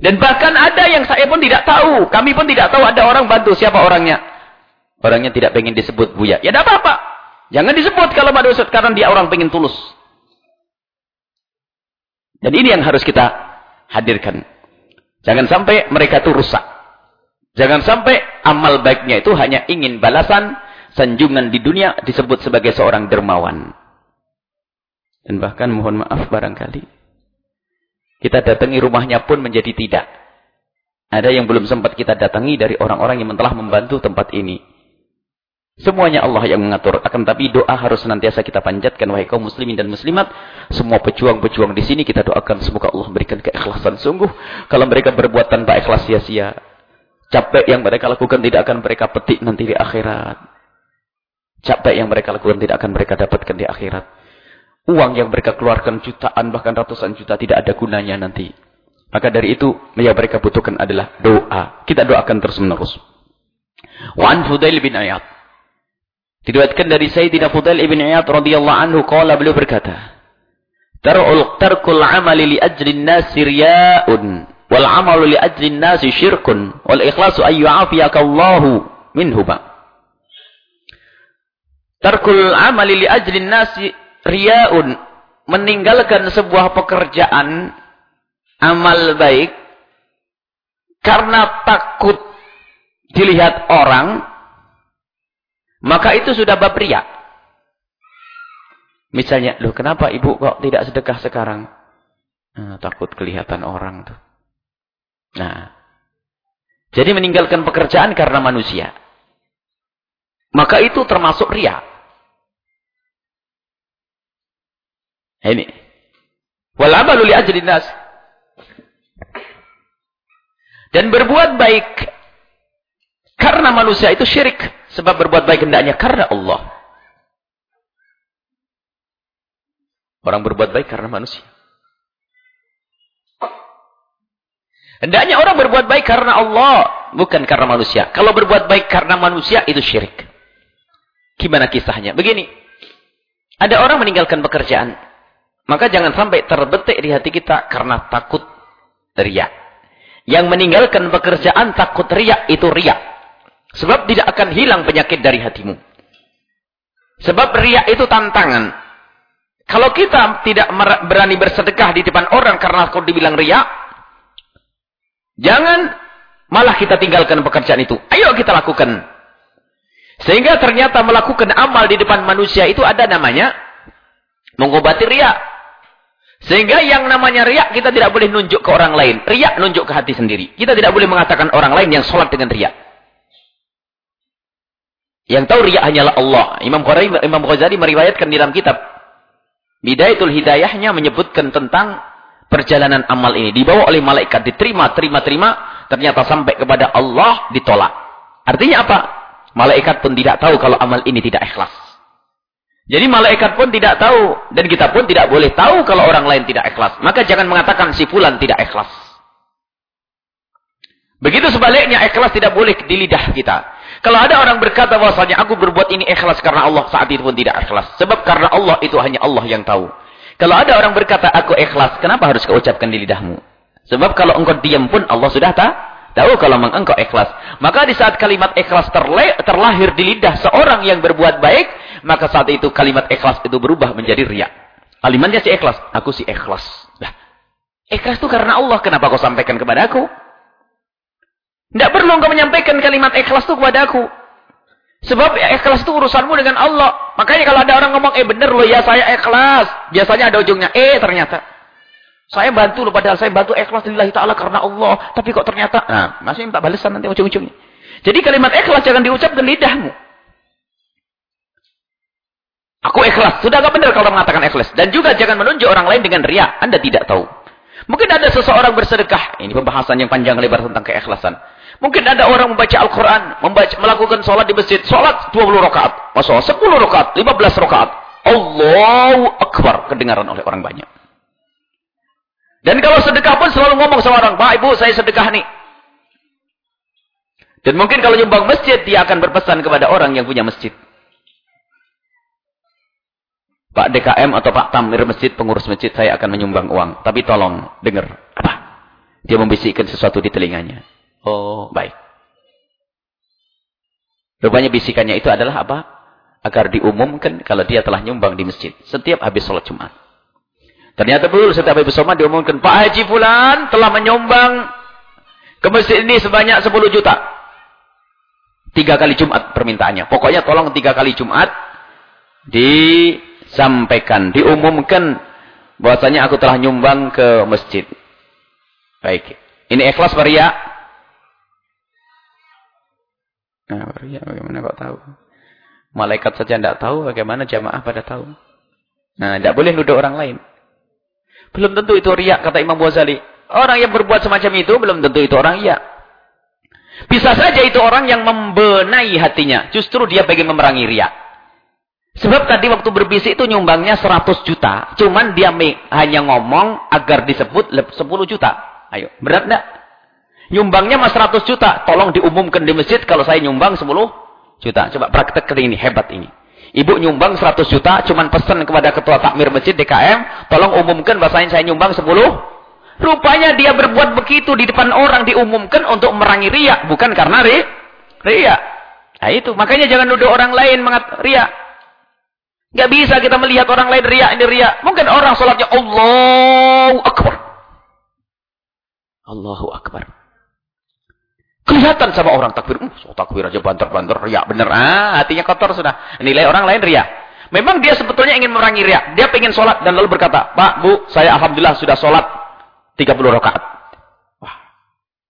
Dan bahkan ada yang saya pun tidak tahu. Kami pun tidak tahu ada orang bantu. Siapa orangnya? Orangnya tidak pengen disebut Buya. Ya tidak apa-apa. Jangan disebut kalau pada Ustaz. Karena dia orang pengen tulus. Dan ini yang harus kita hadirkan. Jangan sampai mereka itu rusak. Jangan sampai amal baiknya itu hanya ingin balasan, sanjungan di dunia disebut sebagai seorang dermawan. Dan bahkan mohon maaf barangkali. Kita datangi rumahnya pun menjadi tidak. Ada yang belum sempat kita datangi dari orang-orang yang telah membantu tempat ini. Semuanya Allah yang mengatur. Akan tapi doa harus senantiasa kita panjatkan. Wahai kaum muslimin dan muslimat. Semua pejuang-pejuang di sini kita doakan. Semoga Allah berikan keikhlasan sungguh. Kalau mereka berbuat tanpa ikhlas sia-sia. Capek yang mereka lakukan tidak akan mereka petik nanti di akhirat. Capek yang mereka lakukan tidak akan mereka dapatkan di akhirat. Uang yang mereka keluarkan jutaan bahkan ratusan juta tidak ada gunanya nanti. Maka dari itu yang mereka butuhkan adalah doa. Kita doakan terus menerus. Wan Fudail bin Ayat. Diriwayatkan dari Sayyidina Fudail ibn Iyad radhiyallahu anhu qala beliau berkata, "Tar'ul tarkul 'amali li ajli an-nasi riya'un wal 'amalu li ajli an-nasi syirkun wal ikhlasu ay yu'afiyaka Allahu minhuma." Tarkul 'amali li ajli an-nasi riya'un meninggalkan sebuah pekerjaan amal baik karena takut dilihat orang maka itu sudah bab riak. Misalnya, loh kenapa ibu kok tidak sedekah sekarang? Nah, takut kelihatan orang tuh. Nah, jadi meninggalkan pekerjaan karena manusia. Maka itu termasuk riak. Ini. Wal amalu li ajli nas. Dan berbuat baik karena manusia itu syirik. Sebab berbuat baik hendaknya karena Allah. Orang berbuat baik karena manusia. Hendaknya orang berbuat baik karena Allah. Bukan karena manusia. Kalau berbuat baik karena manusia itu syirik. Gimana kisahnya? Begini. Ada orang meninggalkan pekerjaan. Maka jangan sampai terbetik di hati kita karena takut riak. Yang meninggalkan pekerjaan takut riak itu riak. Sebab tidak akan hilang penyakit dari hatimu. Sebab riak itu tantangan. Kalau kita tidak berani bersedekah di depan orang karena kau dibilang riak, jangan malah kita tinggalkan pekerjaan itu. Ayo kita lakukan. Sehingga ternyata melakukan amal di depan manusia itu ada namanya mengobati riak. Sehingga yang namanya riak kita tidak boleh nunjuk ke orang lain. Riak nunjuk ke hati sendiri. Kita tidak boleh mengatakan orang lain yang sholat dengan riak. Yang tahu riya hanyalah Allah. Imam Ghazali, Imam Ghazali meriwayatkan di dalam kitab Bidayatul Hidayahnya menyebutkan tentang perjalanan amal ini. Dibawa oleh malaikat, diterima, terima, terima. Ternyata sampai kepada Allah ditolak. Artinya apa? Malaikat pun tidak tahu kalau amal ini tidak ikhlas. Jadi malaikat pun tidak tahu. Dan kita pun tidak boleh tahu kalau orang lain tidak ikhlas. Maka jangan mengatakan si fulan tidak ikhlas. Begitu sebaliknya ikhlas tidak boleh di lidah kita. Kalau ada orang berkata bahwasanya aku berbuat ini ikhlas karena Allah, saat itu pun tidak ikhlas. Sebab karena Allah itu hanya Allah yang tahu. Kalau ada orang berkata aku ikhlas, kenapa harus kau ucapkan di lidahmu? Sebab kalau engkau diam pun Allah sudah tak tahu kalau memang engkau ikhlas. Maka di saat kalimat ikhlas terlahir di lidah seorang yang berbuat baik, maka saat itu kalimat ikhlas itu berubah menjadi riak. Kalimatnya si ikhlas, aku si ikhlas. Nah, ikhlas itu karena Allah, kenapa kau sampaikan kepada aku? Tidak perlu engkau menyampaikan kalimat ikhlas itu kepada aku. Sebab ikhlas itu urusanmu dengan Allah. Makanya kalau ada orang ngomong, eh benar loh ya saya ikhlas. Biasanya ada ujungnya, eh ternyata. Saya bantu loh padahal saya bantu ikhlas lillahi ta'ala karena Allah. Tapi kok ternyata, nah masih minta balasan nanti ujung-ujungnya. Jadi kalimat ikhlas jangan diucapkan lidahmu. Aku ikhlas. Sudah gak benar kalau mengatakan ikhlas. Dan juga jangan menunjuk orang lain dengan ria. Anda tidak tahu. Mungkin ada seseorang bersedekah. Ini pembahasan yang panjang lebar tentang keikhlasan. Mungkin ada orang membaca Al-Quran, melakukan sholat di masjid. Sholat 20 rakaat. Masalah 10 rakaat, 15 rakaat. Allahu Akbar. Kedengaran oleh orang banyak. Dan kalau sedekah pun selalu ngomong sama orang, Pak Ibu saya sedekah nih. Dan mungkin kalau nyumbang masjid, dia akan berpesan kepada orang yang punya masjid. Pak DKM atau Pak Tamir masjid, pengurus masjid, saya akan menyumbang uang. Tapi tolong, dengar. Apa? Dia membisikkan sesuatu di telinganya. Oh, baik. Rupanya bisikannya itu adalah apa? Agar diumumkan kalau dia telah nyumbang di masjid. Setiap habis sholat Jumat. Ternyata betul setiap habis sholat diumumkan. Pak Haji Fulan telah menyumbang Ke masjid ini sebanyak 10 juta. Tiga kali Jumat permintaannya. Pokoknya tolong tiga kali Jumat. Disampaikan. Diumumkan. bahwasanya aku telah nyumbang ke masjid. Baik. Ini ikhlas waria? Nah, waria bagaimana kok tahu? Malaikat saja tidak tahu. Bagaimana jamaah pada tahu? Nah, tidak boleh nuduh orang lain. Belum tentu itu riak, kata Imam Ghazali. Orang yang berbuat semacam itu, belum tentu itu orang riak. Bisa saja itu orang yang membenahi hatinya. Justru dia pengen memerangi riak. Sebab tadi waktu berbisik itu nyumbangnya 100 juta. Cuman dia hanya ngomong agar disebut 10 juta. Ayo, berat enggak? Nyumbangnya mas 100 juta. Tolong diumumkan di masjid kalau saya nyumbang 10 juta. Coba praktek ini, hebat ini. Ibu nyumbang 100 juta, cuman pesan kepada ketua takmir masjid DKM, tolong umumkan bahasanya saya nyumbang 10. Rupanya dia berbuat begitu di depan orang diumumkan untuk merangi riak, bukan karena ri riak. Nah itu, makanya jangan nuduh orang lain mengat riak. Gak bisa kita melihat orang lain riak ini riak. Mungkin orang sholatnya Allahu Akbar. Allahu Akbar. Kelihatan sama orang takbir. Uh, so takbir aja banter-banter. Riak bener. Ah, hatinya kotor sudah. Nilai orang lain riak. Memang dia sebetulnya ingin merangi riak. Dia pengen sholat dan lalu berkata, Pak, Bu, saya Alhamdulillah sudah sholat 30 rakaat. Wah,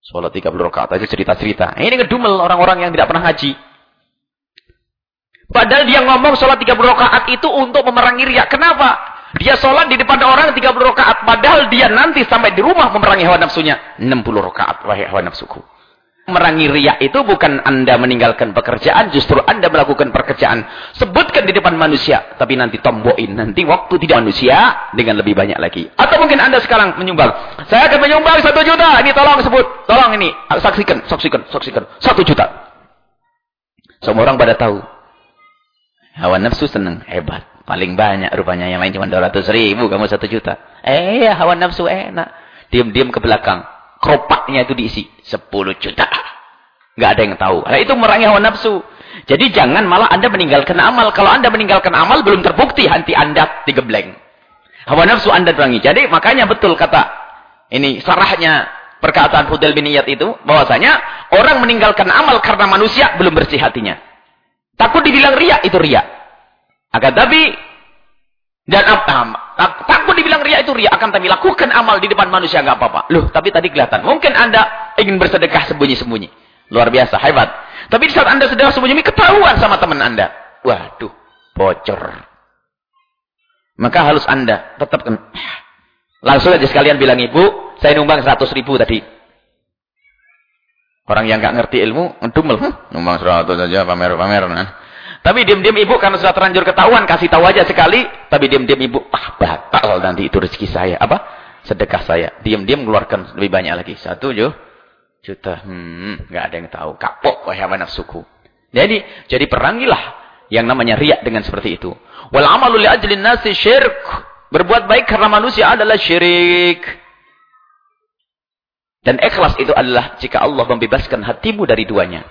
sholat 30 rakaat aja cerita-cerita. Ini ngedumel orang-orang yang tidak pernah haji. Padahal dia ngomong sholat 30 rakaat itu untuk memerangi riak. Kenapa? Dia sholat di depan orang 30 rakaat. Padahal dia nanti sampai di rumah memerangi hawa nafsunya. 60 rakaat, wahai hawa nafsuku. Merangi riak itu bukan anda meninggalkan pekerjaan, justru anda melakukan pekerjaan. Sebutkan di depan manusia, tapi nanti tomboin. Nanti waktu tidak manusia, dengan lebih banyak lagi. Atau mungkin anda sekarang menyumbang. Saya akan menyumbang satu juta, ini tolong sebut. Tolong ini, saksikan, saksikan, saksikan. Satu juta. Semua orang pada tahu. Hawa nafsu senang, hebat. Paling banyak rupanya, yang lain cuma 200 ribu, kamu satu juta. Eh, hawa nafsu enak. Diam-diam ke belakang Kropaknya itu diisi 10 juta. Nggak ada yang tahu. Nah, itu meraih hawa nafsu. Jadi jangan malah Anda meninggalkan amal. Kalau Anda meninggalkan amal belum terbukti hati Anda digebleng. Hawa nafsu Anda terangi. Jadi makanya betul kata ini sarahnya perkataan Fudel bin Iyad itu bahwasanya orang meninggalkan amal karena manusia belum bersih hatinya. Takut dibilang ria itu ria. Akan tapi dan apa? Takut dibilang ria itu ria. Akan tapi lakukan amal di depan manusia nggak apa-apa. Loh, tapi tadi kelihatan. Mungkin anda ingin bersedekah sembunyi-sembunyi. Luar biasa, hebat. Tapi di saat anda sedang sembunyi, ketahuan sama teman anda. Waduh, bocor. Maka halus anda tetapkan. Langsung aja sekalian bilang, ibu, saya numbang 100 ribu tadi. Orang yang nggak ngerti ilmu, ngedumel. Numbang 100 saja, pamer-pamer. Nah. Tapi diam-diam ibu karena sudah terlanjur ketahuan kasih tahu aja sekali, tapi diam-diam ibu ah batal nanti itu rezeki saya. Apa? Sedekah saya. Diam-diam keluarkan lebih banyak lagi. Satu jo, juta. Hmm, nggak ada yang tahu. Kapok wahai nafsuku. Jadi, jadi perangilah yang namanya riak dengan seperti itu. Wal amalu li nasi syirk. Berbuat baik karena manusia adalah syirik. Dan ikhlas itu adalah jika Allah membebaskan hatimu dari duanya.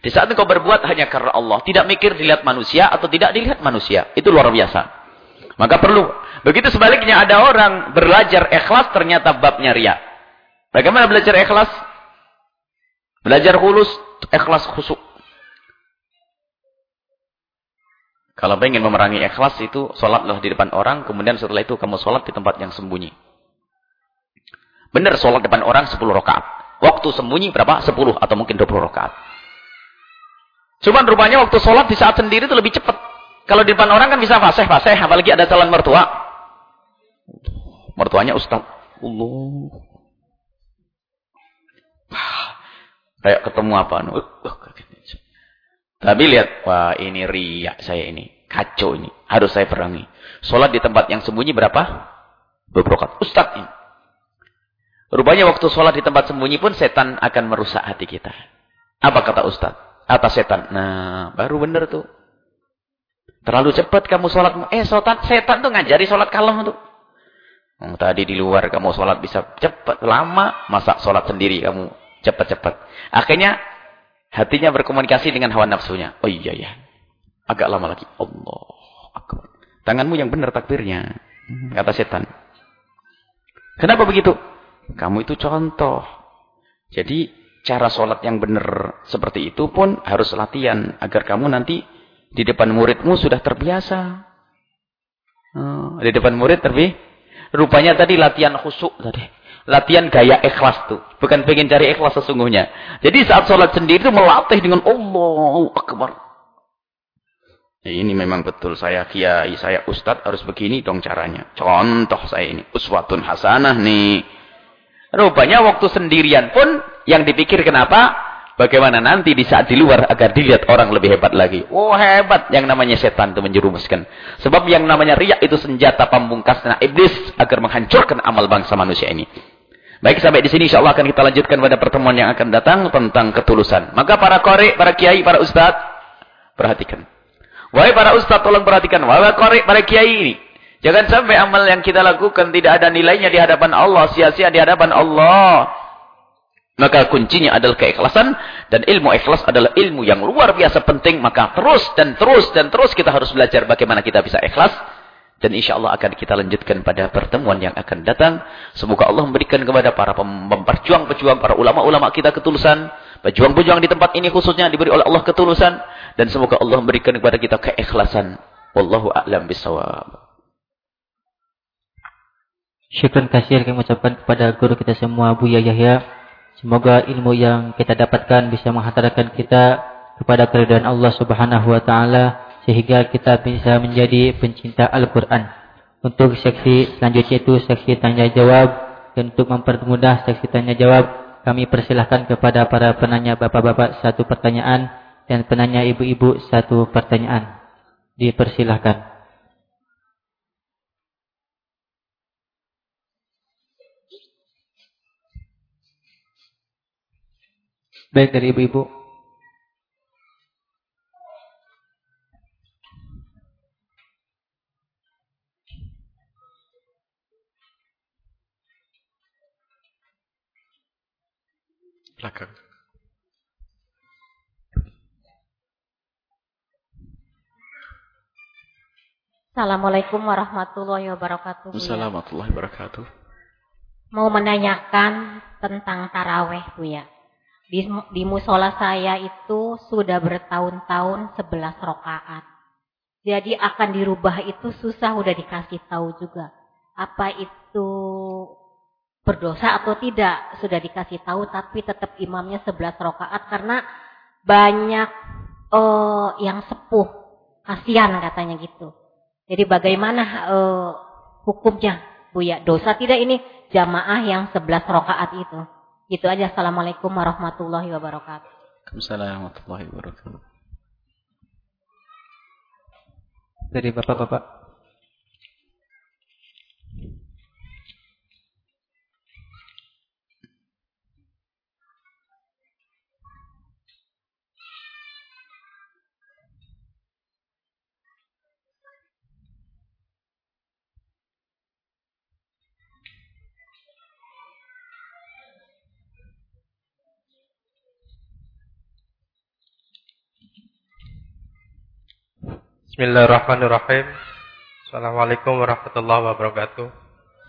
Di saat engkau berbuat hanya karena Allah. Tidak mikir dilihat manusia atau tidak dilihat manusia. Itu luar biasa. Maka perlu. Begitu sebaliknya ada orang belajar ikhlas ternyata babnya ria. Bagaimana belajar ikhlas? Belajar hulus, ikhlas khusuk. Kalau ingin memerangi ikhlas itu, sholatlah di depan orang, kemudian setelah itu kamu sholat di tempat yang sembunyi. Benar sholat depan orang 10 rakaat. Waktu sembunyi berapa? 10 atau mungkin 20 rakaat. Cuman rupanya waktu sholat di saat sendiri itu lebih cepat. Kalau di depan orang kan bisa fasih-fasih. Apalagi ada calon mertua. Mertuanya ustaz. Allah. Kayak ketemu apa. Tapi lihat. Wah ini riak saya ini. Kacau ini. Harus saya perangi. Sholat di tempat yang sembunyi berapa? Beberapa Ustaz ini. Rupanya waktu sholat di tempat sembunyi pun setan akan merusak hati kita. Apa kata Ustaz? atas setan. Nah, baru benar tuh. Terlalu cepat kamu sholat. Eh, sholat, setan tuh ngajari sholat kalem tuh. Oh, tadi di luar kamu sholat bisa cepat, lama. Masa sholat sendiri kamu cepat-cepat. Akhirnya, hatinya berkomunikasi dengan hawa nafsunya. Oh iya ya. Agak lama lagi. Allah. Tanganmu yang benar takbirnya. Kata setan. Kenapa begitu? Kamu itu contoh. Jadi cara sholat yang benar seperti itu pun harus latihan. Agar kamu nanti di depan muridmu sudah terbiasa. Oh, di depan murid terbi. Rupanya tadi latihan khusuk tadi. Latihan gaya ikhlas tuh. Bukan pengen cari ikhlas sesungguhnya. Jadi saat sholat sendiri itu melatih dengan Allahu Akbar. Ya, ini memang betul saya kiai, saya ustadz harus begini dong caranya. Contoh saya ini. Uswatun hasanah nih. Rupanya waktu sendirian pun yang dipikir kenapa? Bagaimana nanti di saat di luar agar dilihat orang lebih hebat lagi. Oh hebat yang namanya setan itu menjerumuskan. Sebab yang namanya riak itu senjata pamungkasnya iblis agar menghancurkan amal bangsa manusia ini. Baik sampai di sini insya Allah akan kita lanjutkan pada pertemuan yang akan datang tentang ketulusan. Maka para korek, para kiai, para ustadz perhatikan. Wahai para ustadz tolong perhatikan. Wahai korek, para kiai ini. Jangan sampai amal yang kita lakukan tidak ada nilainya di hadapan Allah. Sia-sia di hadapan Allah. Maka kuncinya adalah keikhlasan dan ilmu ikhlas adalah ilmu yang luar biasa penting. Maka terus dan terus dan terus kita harus belajar bagaimana kita bisa ikhlas. Dan insya Allah akan kita lanjutkan pada pertemuan yang akan datang. Semoga Allah memberikan kepada para pemperjuang-pejuang, para ulama-ulama kita ketulusan. Pejuang-pejuang di tempat ini khususnya diberi oleh Allah ketulusan. Dan semoga Allah memberikan kepada kita keikhlasan. Wallahu a'lam bisawab. Syukran kasih kami ucapkan kepada guru kita semua, Buya Yahya. Semoga ilmu yang kita dapatkan bisa menghantarkan kita kepada keridhaan Allah Subhanahu wa taala sehingga kita bisa menjadi pencinta Al-Qur'an. Untuk seksi selanjutnya itu seksi tanya jawab dan untuk mempermudah seksi tanya jawab kami persilahkan kepada para penanya bapak-bapak satu pertanyaan dan penanya ibu-ibu satu pertanyaan. Dipersilahkan. Baik dari ibu-ibu. Belakang. Assalamualaikum warahmatullahi wabarakatuh. Assalamualaikum warahmatullahi wabarakatuh. Mau menanyakan tentang taraweh Bu ya. Di, di musola saya itu sudah bertahun-tahun 11 rokaat. Jadi akan dirubah itu susah udah dikasih tahu juga. Apa itu berdosa atau tidak sudah dikasih tahu tapi tetap imamnya 11 rokaat karena banyak uh, yang sepuh kasihan katanya gitu. Jadi bagaimana uh, hukumnya Bu ya? Dosa tidak ini jamaah yang 11 rokaat itu? Itu aja. Assalamualaikum warahmatullahi wabarakatuh. Waalaikumsalam warahmatullahi wabarakatuh. Dari bapak-bapak. Bismillahirrahmanirrahim. Assalamualaikum warahmatullahi wabarakatuh.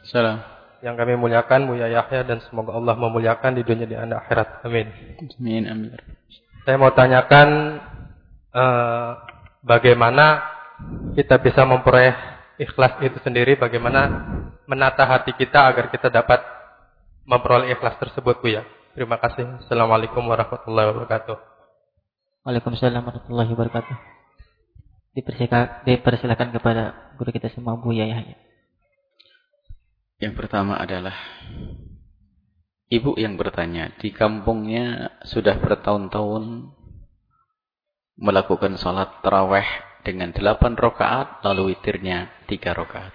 Salam. Yang kami muliakan Buya Yahya dan semoga Allah memuliakan di dunia di akhirat. Amin. Amin. Amin. Saya mau tanyakan uh, bagaimana kita bisa memperoleh ikhlas itu sendiri, bagaimana menata hati kita agar kita dapat memperoleh ikhlas tersebut, Buya. Terima kasih. Assalamualaikum warahmatullahi wabarakatuh. Waalaikumsalam warahmatullahi wabarakatuh dipersilakan, kepada guru kita semua Bu Yahya. Yang pertama adalah ibu yang bertanya di kampungnya sudah bertahun-tahun melakukan sholat taraweh dengan delapan rakaat lalu witirnya tiga rakaat.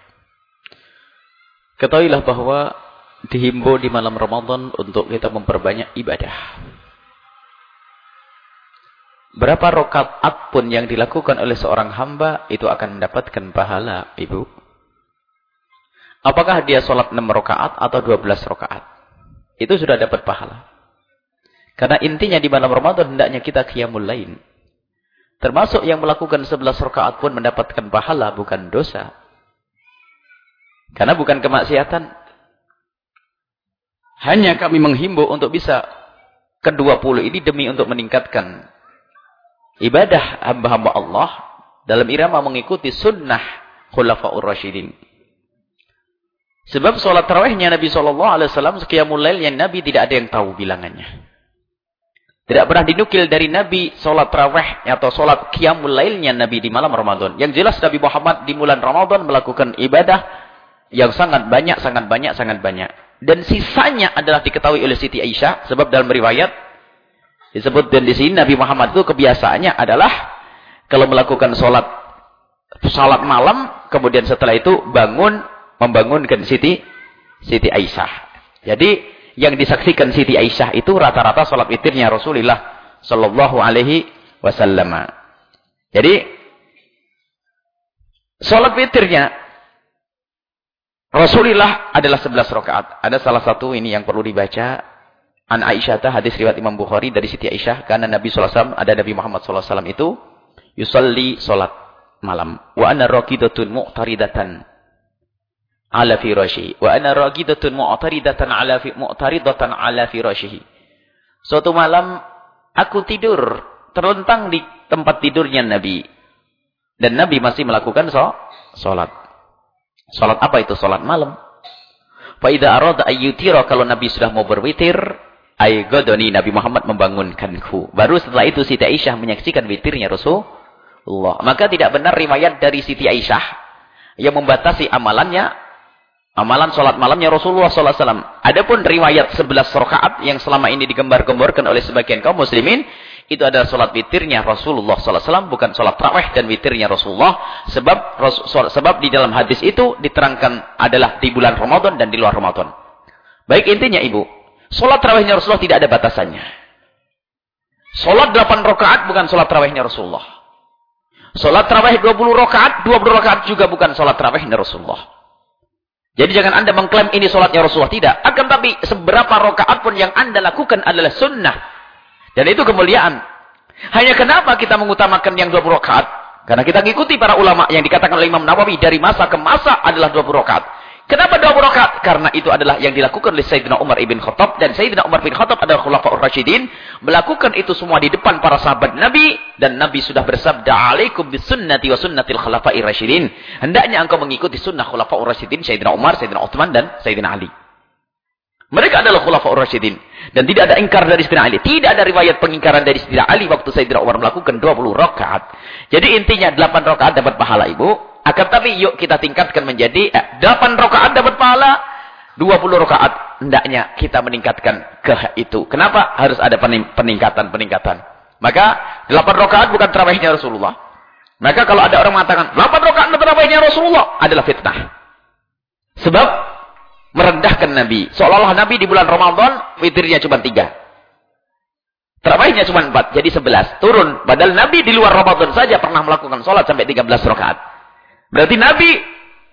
Ketahuilah bahwa dihimbau di malam Ramadan untuk kita memperbanyak ibadah. Berapa rokaat pun yang dilakukan oleh seorang hamba, itu akan mendapatkan pahala, ibu. Apakah dia sholat 6 rokaat atau 12 rokaat? Itu sudah dapat pahala. Karena intinya di malam Ramadan hendaknya kita qiyamul lain. Termasuk yang melakukan 11 rokaat pun mendapatkan pahala, bukan dosa. Karena bukan kemaksiatan. Hanya kami menghimbau untuk bisa ke-20 ini demi untuk meningkatkan ibadah hamba-hamba Allah dalam irama mengikuti sunnah khulafaur rasyidin. Sebab sholat tarawihnya Nabi Shallallahu Alaihi Wasallam sekiamul yang Nabi tidak ada yang tahu bilangannya. Tidak pernah dinukil dari Nabi sholat tarawih atau sholat qiyamul lailnya Nabi di malam Ramadan. Yang jelas Nabi Muhammad di bulan Ramadan melakukan ibadah yang sangat banyak, sangat banyak, sangat banyak. Dan sisanya adalah diketahui oleh Siti Aisyah. Sebab dalam riwayat disebut dan di sini Nabi Muhammad itu kebiasaannya adalah kalau melakukan sholat sholat malam, kemudian setelah itu bangun membangunkan Siti Siti Aisyah. Jadi yang disaksikan Siti Aisyah itu rata-rata sholat witirnya Rasulullah Shallallahu Alaihi Wasallam. Jadi sholat witirnya Rasulullah adalah 11 rakaat. Ada salah satu ini yang perlu dibaca. An Aisyah hadis riwayat Imam Bukhari dari Siti Aisyah karena Nabi SAW ada Nabi Muhammad SAW itu yusalli sholat malam. Wa ana raqidatun mu'taridatan ala firashihi. Wa ana raqidatun mu'taridatan ala fi mu'taridatan ala firashihi. Suatu malam aku tidur terlentang di tempat tidurnya Nabi. Dan Nabi masih melakukan so salat salat apa itu? Salat malam. Fa idza arada ayyutira kalau Nabi sudah mau berwitir ay godoni Nabi Muhammad membangunkanku baru setelah itu Siti Aisyah menyaksikan witirnya Rasulullah maka tidak benar riwayat dari Siti Aisyah yang membatasi amalannya Amalan sholat malamnya Rasulullah SAW. Adapun riwayat 11 rakaat yang selama ini digembar-gemborkan oleh sebagian kaum muslimin. Itu adalah sholat witirnya Rasulullah SAW. Bukan sholat tarawih dan witirnya Rasulullah. Sebab sebab di dalam hadis itu diterangkan adalah di bulan Ramadan dan di luar Ramadan. Baik intinya ibu. Sholat tarawihnya Rasulullah tidak ada batasannya. Sholat 8 rakaat bukan sholat tarawihnya Rasulullah. Sholat tarawih 20 rakaat, 20 rakaat juga bukan sholat tarawihnya Rasulullah. Jadi jangan anda mengklaim ini solatnya Rasulullah. Tidak. Akan tapi seberapa rokaat pun yang anda lakukan adalah sunnah. Dan itu kemuliaan. Hanya kenapa kita mengutamakan yang 20 rokaat? Karena kita mengikuti para ulama yang dikatakan oleh Imam Nawawi dari masa ke masa adalah 20 rokaat. Kenapa 20 rakaat? Karena itu adalah yang dilakukan oleh Sayyidina Umar ibn Khattab dan Sayyidina Umar bin Khattab adalah khulafaur rasyidin melakukan itu semua di depan para sahabat Nabi dan Nabi sudah bersabda alaikum bisunnati wa sunnatil khulafair rasyidin. Hendaknya engkau mengikuti sunnah khulafaur rasyidin Sayyidina Umar, Sayyidina Uthman dan Sayyidina Ali. Mereka adalah khulafaur rasyidin dan tidak ada ingkar dari Sayyidina Ali. Tidak ada riwayat pengingkaran dari Sayyidina Ali waktu Sayyidina Umar melakukan 20 rakaat. Jadi intinya 8 rakaat dapat pahala Ibu. Akan tapi yuk kita tingkatkan menjadi eh, 8 rakaat dapat pahala, 20 rakaat hendaknya kita meningkatkan ke itu. Kenapa? Harus ada peningkatan-peningkatan. Maka 8 rakaat bukan terawihnya Rasulullah. Maka kalau ada orang mengatakan 8 rakaat terawihnya Rasulullah adalah fitnah. Sebab merendahkan Nabi. Seolah-olah Nabi di bulan Ramadan witirnya cuma 3. Terawihnya cuma 4, jadi 11. Turun. Padahal Nabi di luar Ramadan saja pernah melakukan sholat sampai 13 rakaat. Berarti Nabi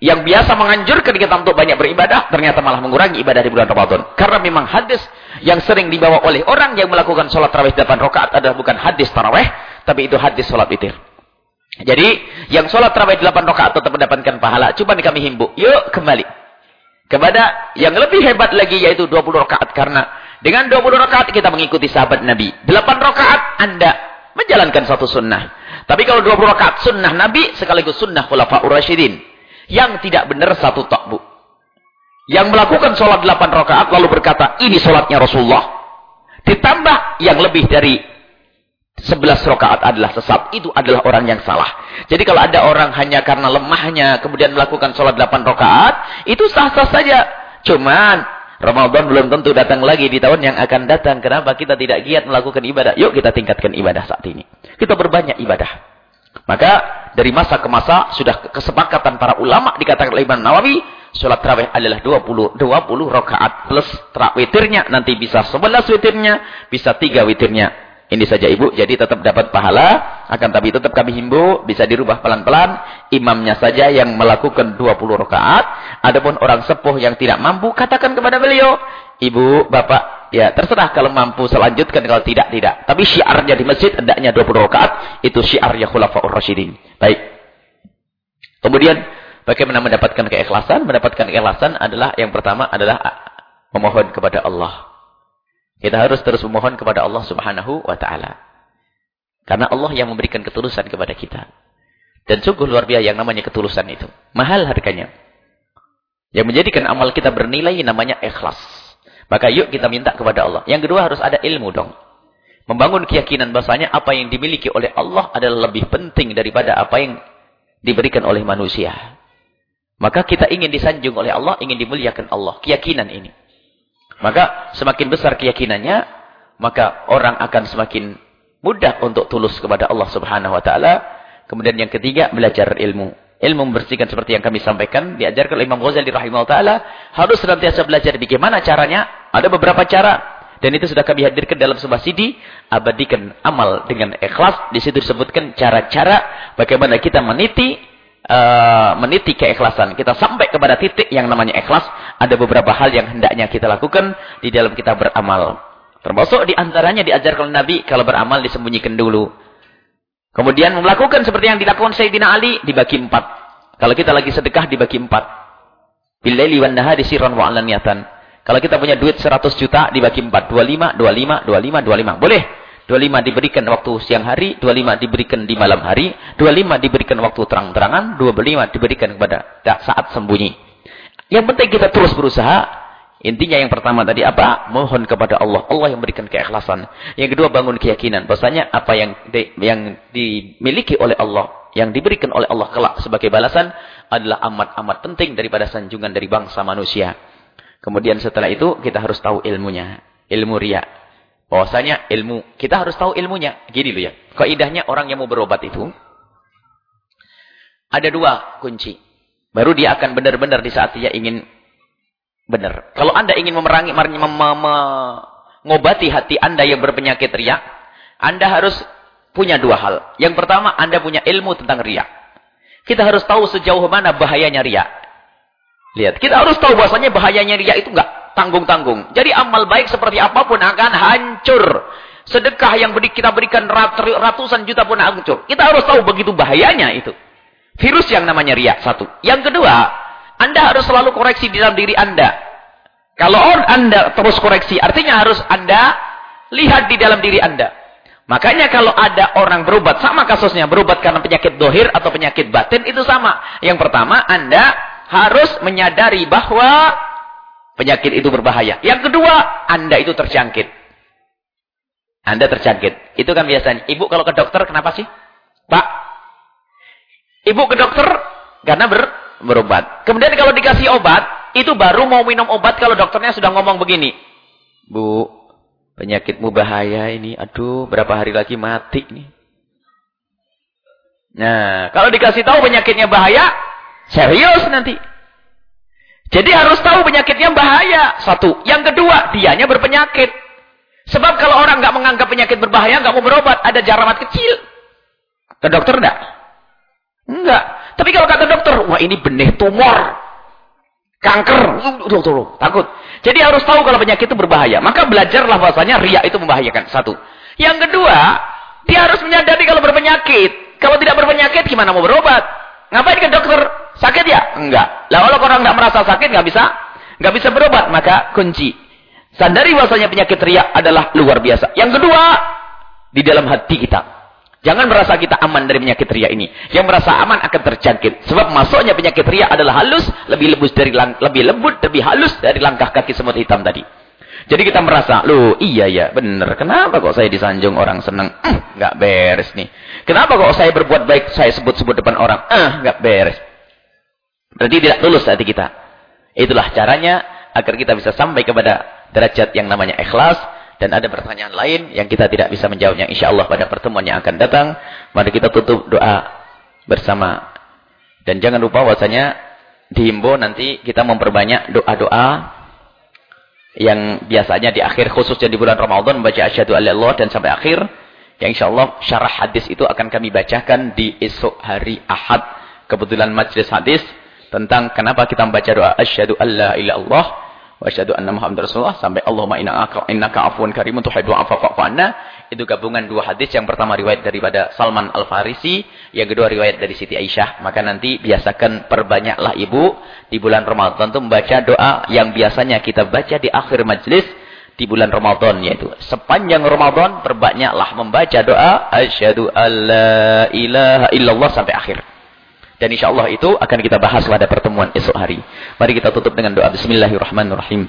yang biasa menganjurkan kita untuk banyak beribadah, ternyata malah mengurangi ibadah di bulan Ramadan. Karena memang hadis yang sering dibawa oleh orang yang melakukan sholat tarawih 8 rakaat adalah bukan hadis tarawih, tapi itu hadis sholat witir. Jadi, yang sholat tarawih 8 rakaat tetap mendapatkan pahala. Coba kami himbau, yuk kembali. Kepada yang lebih hebat lagi yaitu 20 rakaat. Karena dengan 20 rakaat kita mengikuti sahabat Nabi. 8 rakaat Anda menjalankan satu sunnah. Tapi kalau 20 rakaat sunnah Nabi sekaligus sunnah khulafaur rasyidin. Yang tidak benar satu tak bu. Yang melakukan sholat 8 rakaat lalu berkata ini sholatnya Rasulullah. Ditambah yang lebih dari 11 rakaat adalah sesat. Itu adalah orang yang salah. Jadi kalau ada orang hanya karena lemahnya kemudian melakukan sholat 8 rakaat. Itu sah-sah saja. Cuman Ramadan belum tentu datang lagi di tahun yang akan datang. Kenapa kita tidak giat melakukan ibadah? Yuk kita tingkatkan ibadah saat ini. Kita berbanyak ibadah. Maka dari masa ke masa sudah kesepakatan para ulama dikatakan oleh Imam Nawawi. Sholat terawih adalah 20, 20 rakaat plus witirnya. Nanti bisa 11 witirnya, bisa 3 witirnya. Ini saja ibu, jadi tetap dapat pahala. Akan tapi tetap kami himbau, bisa dirubah pelan-pelan. Imamnya saja yang melakukan 20 rakaat. Adapun orang sepuh yang tidak mampu, katakan kepada beliau. Ibu, bapak, ya terserah kalau mampu selanjutkan, kalau tidak, tidak. Tapi syiarnya di masjid, hendaknya 20 rakaat. Itu syiarnya khulafa'ur rasyidin. Baik. Kemudian, bagaimana mendapatkan keikhlasan? Mendapatkan keikhlasan adalah, yang pertama adalah memohon kepada Allah. Kita harus terus memohon kepada Allah Subhanahu wa taala. Karena Allah yang memberikan ketulusan kepada kita. Dan sungguh luar biasa yang namanya ketulusan itu. Mahal harganya. Yang menjadikan amal kita bernilai namanya ikhlas. Maka yuk kita minta kepada Allah. Yang kedua harus ada ilmu dong. Membangun keyakinan bahasanya apa yang dimiliki oleh Allah adalah lebih penting daripada apa yang diberikan oleh manusia. Maka kita ingin disanjung oleh Allah, ingin dimuliakan Allah. Keyakinan ini. Maka semakin besar keyakinannya, maka orang akan semakin mudah untuk tulus kepada Allah Subhanahu wa taala. Kemudian yang ketiga, belajar ilmu. Ilmu membersihkan seperti yang kami sampaikan, diajarkan oleh Imam Ghazali rahimahullah taala, harus senantiasa belajar bagaimana caranya. Ada beberapa cara dan itu sudah kami hadirkan dalam sebuah CD, abadikan amal dengan ikhlas. Di situ disebutkan cara-cara bagaimana kita meniti uh, meniti keikhlasan. Kita sampai kepada titik yang namanya ikhlas. Ada beberapa hal yang hendaknya kita lakukan di dalam kita beramal. Termasuk di antaranya diajarkan Nabi kalau beramal disembunyikan dulu. Kemudian melakukan seperti yang dilakukan Sayyidina Ali dibagi empat. Kalau kita lagi sedekah dibagi empat. Bilaili wan nahari sirran wa alaniyatan. Kalau kita punya duit 100 juta dibagi 4. 25, 25, 25, 25. Boleh. 25 diberikan waktu siang hari. 25 diberikan di malam hari. 25 diberikan waktu terang-terangan. 25 diberikan kepada saat sembunyi. Yang penting kita terus berusaha. Intinya yang pertama tadi apa? Mohon kepada Allah. Allah yang berikan keikhlasan. Yang kedua bangun keyakinan. Bahasanya apa yang di, yang dimiliki oleh Allah. Yang diberikan oleh Allah kelak sebagai balasan. Adalah amat-amat penting daripada sanjungan dari bangsa manusia. Kemudian setelah itu kita harus tahu ilmunya. Ilmu ria. Bahwasanya ilmu. Kita harus tahu ilmunya. Gini loh ya. Kaidahnya orang yang mau berobat itu. Ada dua kunci. Baru dia akan benar-benar di saat dia ingin benar. Kalau anda ingin memerangi, mengobati hati anda yang berpenyakit ria. Anda harus punya dua hal. Yang pertama, anda punya ilmu tentang ria. Kita harus tahu sejauh mana bahayanya ria. Lihat, kita harus tahu bahasanya bahayanya ria itu enggak tanggung-tanggung. Jadi amal baik seperti apa pun akan hancur. Sedekah yang kita berikan ratusan juta pun hancur. Kita harus tahu begitu bahayanya itu. Virus yang namanya ria, satu. Yang kedua, Anda harus selalu koreksi di dalam diri Anda. Kalau Anda terus koreksi, artinya harus Anda lihat di dalam diri Anda. Makanya kalau ada orang berobat, sama kasusnya, berobat karena penyakit dohir atau penyakit batin, itu sama. Yang pertama, Anda harus menyadari bahwa penyakit itu berbahaya. Yang kedua, Anda itu terjangkit. Anda terjangkit. Itu kan biasanya. Ibu kalau ke dokter kenapa sih? Pak. Ibu ke dokter karena ber, berobat. Kemudian kalau dikasih obat, itu baru mau minum obat kalau dokternya sudah ngomong begini. Bu, penyakitmu bahaya ini. Aduh, berapa hari lagi mati nih. Nah, kalau dikasih tahu penyakitnya bahaya, Serius nanti. Jadi harus tahu penyakitnya bahaya. Satu. Yang kedua, dianya berpenyakit. Sebab kalau orang nggak menganggap penyakit berbahaya, nggak mau berobat, ada jaramat kecil. Ke dokter enggak? Enggak. Tapi kalau kata dokter, wah ini benih tumor. Kanker. Tuh, tuh, takut. Jadi harus tahu kalau penyakit itu berbahaya. Maka belajarlah bahasanya ria itu membahayakan. Satu. Yang kedua, dia harus menyadari kalau berpenyakit. Kalau tidak berpenyakit, gimana mau berobat? Ngapain ke dokter? Sakit ya? Enggak. Lah kalau orang enggak merasa sakit enggak bisa enggak bisa berobat, maka kunci. Sadari bahwasanya penyakit riak adalah luar biasa. Yang kedua, di dalam hati kita. Jangan merasa kita aman dari penyakit riak ini. Yang merasa aman akan terjangkit. Sebab masuknya penyakit riak adalah halus, lebih lembut dari lebih lembut, lebih halus dari langkah kaki semut hitam tadi. Jadi kita merasa, loh iya ya, benar. Kenapa kok saya disanjung orang senang? Eh, nggak beres nih. Kenapa kok saya berbuat baik, saya sebut-sebut depan orang? Eh, nggak beres. Berarti tidak tulus hati kita. Itulah caranya agar kita bisa sampai kepada derajat yang namanya ikhlas. Dan ada pertanyaan lain yang kita tidak bisa menjawabnya. Insya Allah pada pertemuan yang akan datang. Mari kita tutup doa bersama. Dan jangan lupa bahwasanya dihimbau nanti kita memperbanyak doa-doa yang biasanya di akhir khususnya di bulan Ramadan membaca asyhadu alla Allah dan sampai akhir yang insyaallah syarah hadis itu akan kami bacakan di esok hari Ahad kebetulan majlis hadis tentang kenapa kita membaca doa asyhadu alla ilaha illallah wa asyhadu anna muhammadar rasulullah sampai Allahumma innaka innaka afuwun karimun tuhibbul afwa fa'fu anna. Itu gabungan dua hadis. Yang pertama riwayat daripada Salman Al-Farisi yang kedua riwayat dari Siti Aisyah. Maka nanti biasakan perbanyaklah ibu di bulan Ramadan itu membaca doa yang biasanya kita baca di akhir majlis di bulan Ramadan yaitu sepanjang Ramadan perbanyaklah membaca doa asyhadu alla ilaha illallah sampai akhir. Dan insyaallah itu akan kita bahas pada pertemuan esok hari. Mari kita tutup dengan doa bismillahirrahmanirrahim.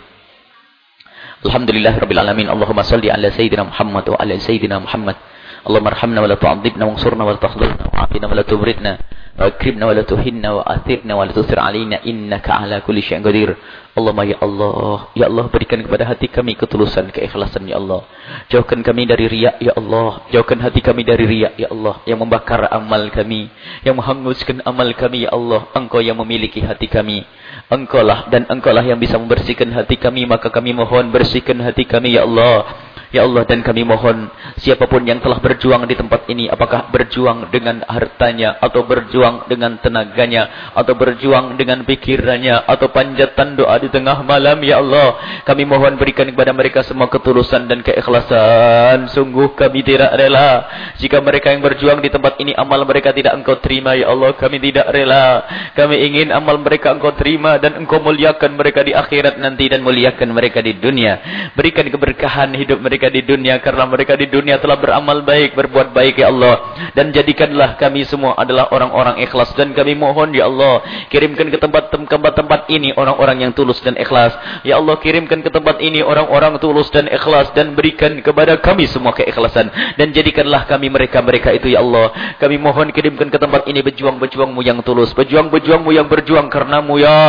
Alhamdulillahirabbil alamin. Allahumma shalli ala sayyidina Muhammad wa ala sayyidina Muhammad. Allahumma arhamna wa la tu'adzibna wansurna wa la takhdhulna wa afina wa la tubridna. وأكرمنا ولا تهنا وآثرنا ولا تسر علينا إنك على كل شيء قدير Allahumma ya Allah Ya Allah berikan kepada hati kami ketulusan keikhlasan ya Allah Jauhkan kami dari riak ya Allah Jauhkan hati kami dari riak ya Allah Yang membakar amal kami Yang menghanguskan amal kami ya Allah Engkau yang memiliki hati kami Engkau lah dan engkau lah yang bisa membersihkan hati kami Maka kami mohon bersihkan hati kami ya Allah Ya Allah dan kami mohon siapa pun yang telah berjuang di tempat ini apakah berjuang dengan hartanya atau berjuang dengan tenaganya atau berjuang dengan pikirannya atau panjatan doa di tengah malam ya Allah kami mohon berikan kepada mereka semua ketulusan dan keikhlasan. Sungguh kami tidak rela. Jika mereka yang berjuang di tempat ini amal mereka tidak engkau terima ya Allah kami tidak rela. Kami ingin amal mereka engkau terima dan engkau muliakan mereka di akhirat nanti dan muliakan mereka di dunia. Berikan keberkahan hidup mereka mereka di dunia karena mereka di dunia telah beramal baik, berbuat baik ya Allah. Dan jadikanlah kami semua adalah orang-orang ikhlas dan kami mohon ya Allah, kirimkan ke tempat-tempat ini orang-orang yang tulus dan ikhlas. Ya Allah, kirimkan ke tempat ini orang-orang tulus dan ikhlas dan berikan kepada kami semua keikhlasan dan jadikanlah kami mereka-mereka itu ya Allah. Kami mohon kirimkan ke tempat ini berjuang-berjuangmu yang tulus, berjuang-berjuangmu yang berjuang karenamu ya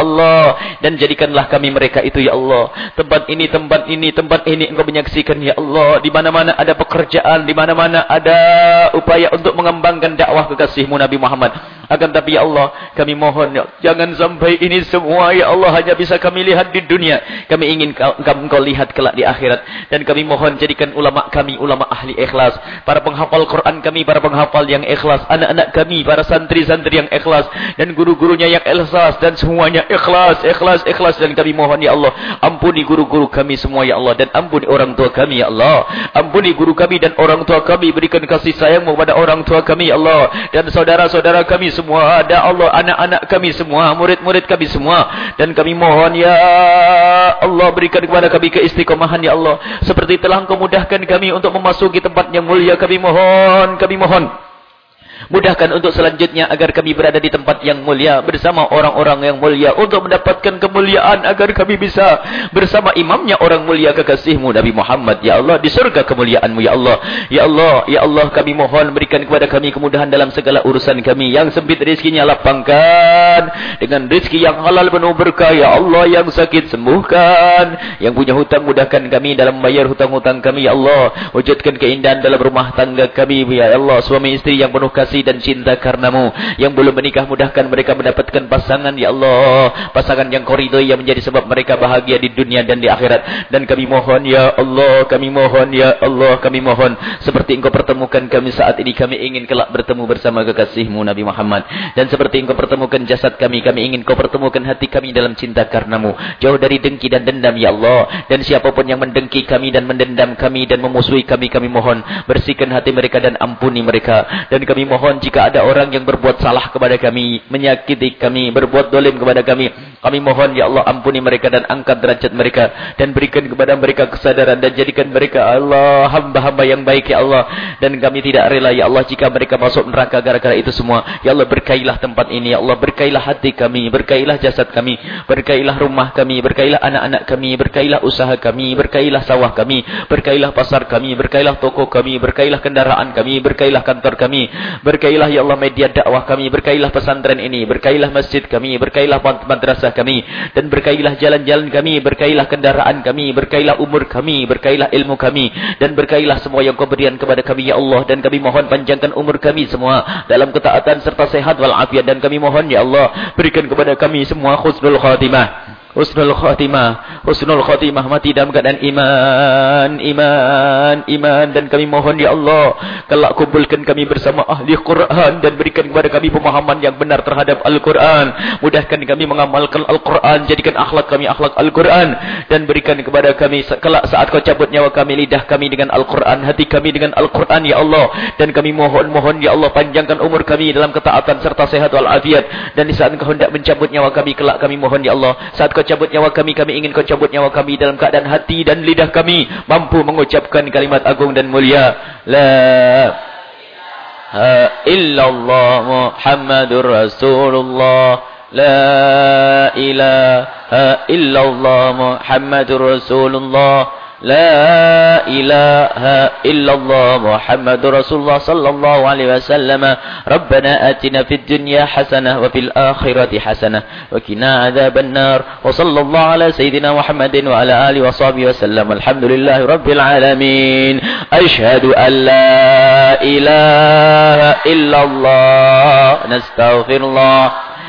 Allah dan jadikanlah kami mereka itu ya Allah. Tempat ini, tempat ini, tempat ini engkau menyaksikan ya Allah di mana-mana ada pekerjaan di mana-mana ada upaya untuk mengembangkan dakwah kekasihmu Nabi Muhammad akan tapi ya Allah, kami mohon ya, jangan sampai ini semua ya Allah hanya bisa kami lihat di dunia. Kami ingin kau, kau lihat kelak di akhirat. Dan kami mohon jadikan ulama kami ulama ahli ikhlas. Para penghafal Quran kami para penghafal yang ikhlas. Anak-anak kami para santri-santri yang ikhlas. Dan guru-gurunya yang ikhlas. Dan semuanya ikhlas, ikhlas, ikhlas. Dan kami mohon ya Allah, ampuni guru-guru kami semua ya Allah. Dan ampuni orang tua kami ya Allah. Ampuni guru kami dan orang tua kami. Berikan kasih sayangmu kepada orang tua kami ya Allah. Dan saudara-saudara kami semua, ada Allah anak-anak kami semua, murid-murid kami semua. Dan kami mohon ya Allah berikan kepada kami keistiqomahan ya Allah. Seperti telah Engkau mudahkan kami untuk memasuki tempat yang mulia kami mohon kami mohon Mudahkan untuk selanjutnya agar kami berada di tempat yang mulia bersama orang-orang yang mulia untuk mendapatkan kemuliaan agar kami bisa bersama imamnya orang mulia kekasihmu Nabi Muhammad. Ya Allah di surga kemuliaanmu ya Allah. Ya Allah ya Allah kami mohon berikan kepada kami kemudahan dalam segala urusan kami. Yang sempit rezekinya lapangkan dengan rezeki yang halal penuh berkah. Ya Allah yang sakit sembuhkan. Yang punya hutang mudahkan kami dalam membayar hutang-hutang kami. Ya Allah wujudkan keindahan dalam rumah tangga kami. Ya Allah suami istri yang penuh kasih kasih dan cinta karenamu. Yang belum menikah mudahkan mereka mendapatkan pasangan ya Allah. Pasangan yang koridor yang menjadi sebab mereka bahagia di dunia dan di akhirat. Dan kami mohon ya Allah. Kami mohon ya Allah. Kami mohon. Seperti engkau pertemukan kami saat ini. Kami ingin kelak bertemu bersama kekasihmu Nabi Muhammad. Dan seperti engkau pertemukan jasad kami. Kami ingin kau pertemukan hati kami dalam cinta karenamu. Jauh dari dengki dan dendam ya Allah. Dan siapa pun yang mendengki kami dan mendendam kami dan memusuhi kami. Kami mohon bersihkan hati mereka dan ampuni mereka. Dan kami mohon mohon jika ada orang yang berbuat salah kepada kami, menyakiti kami, berbuat dolim kepada kami, kami mohon ya Allah ampuni mereka dan angkat derajat mereka dan berikan kepada mereka kesadaran dan jadikan mereka Allah hamba-hamba yang baik ya Allah dan kami tidak rela ya Allah jika mereka masuk neraka gara-gara itu semua. Ya Allah berkailah tempat ini ya Allah, berkailah hati kami, berkailah jasad kami, berkailah rumah kami, berkailah anak-anak kami, berkailah usaha kami, berkailah sawah kami, berkailah pasar kami, berkailah toko kami, berkailah kendaraan kami, berkailah kantor kami, ber Berkailah ya Allah media dakwah kami, berkailah pesantren ini, berkailah masjid kami, berkailah madrasah kami dan berkailah jalan-jalan kami, berkailah kendaraan kami, berkailah umur kami, berkailah ilmu kami dan berkailah semua yang Kau berikan kepada kami ya Allah. Dan kami mohon panjangkan umur kami semua dalam ketaatan serta sehat wal afiat dan kami mohon ya Allah berikan kepada kami semua khusnul khatimah husnul khatimah husnul khatimah mati dalam keadaan iman iman iman. Dan kami mohon ya Allah kelak kumpulkan kami bersama ahli Quran dan berikan kepada kami pemahaman yang benar terhadap Al-Quran. Mudahkan kami mengamalkan Al-Quran jadikan akhlak kami akhlak Al-Quran. Dan berikan kepada kami kelak saat kau cabut nyawa kami lidah kami dengan Al-Quran hati kami dengan Al-Quran ya Allah. Dan kami mohon mohon ya Allah panjangkan umur kami dalam ketaatan serta sehat wal afiat dan di saat kau hendak mencabut nyawa kami kelak kami mohon ya Allah saat kau cabut nyawa kami, kami ingin kau cabut nyawa kami dalam keadaan hati dan lidah kami mampu mengucapkan kalimat agung dan mulia. La illallah Muhammadur Rasulullah. La ilaha illallah Muhammadur Rasulullah. لا إله إلا الله محمد رسول الله صلى الله عليه وسلم. ربنا آتنا في الدنيا حسنة وفي الآخرة حسنة وكنا عذاب النار. وصلى الله على سيدنا محمد وعلى آله وصحبه وسلم. الحمد لله رب العالمين. أشهد أن لا إله إلا الله. نستغفر الله.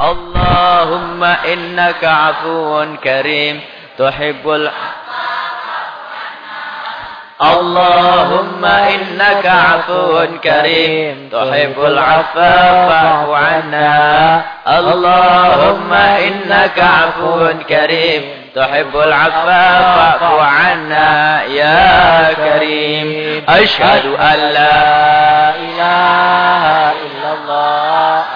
اللهم إنك عفو كريم تحب اللهم إنك عفو كريم تحب العفو فاعف عنا اللهم إنك عفو كريم تحب العفو فاعف عنا يا كريم أشهد أن لا إله إلا الله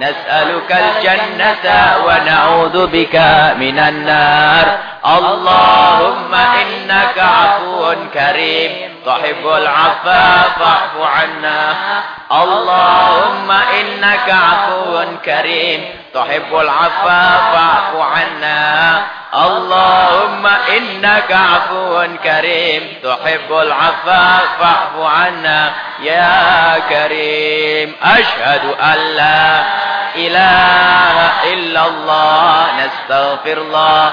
نسألك الجنة ونعوذ بك من النار. اللهم إنك عفو كريم. تحب العفو فاعف عنا. اللهم إنك عفو كريم. تحب العفو فاعف عنا. اللهم إنك عفو كريم. تحب العفو فاعف عنا يا كريم. أشهد أن لا إله إلا الله. نستغفر الله.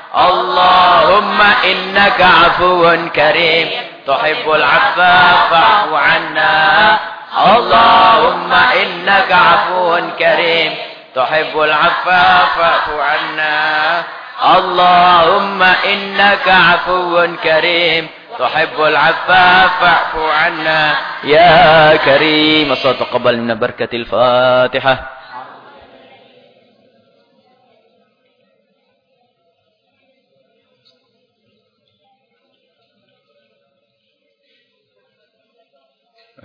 اللهم إنك عفو كريم. تحب العفو فاعف عنا. اللهم إنك عفو كريم. تحب العفو فاعف عنا. اللهم إنك عفو كريم. تحب العفو فاعف عنا. يا كريم الصلاة تقبل من بركة الفاتحة.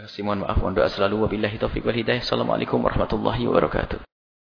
Kasih, mohon maaf, mohon doa selalu. Wabillahi taufiq wal hidayah. Assalamualaikum warahmatullahi wabarakatuh.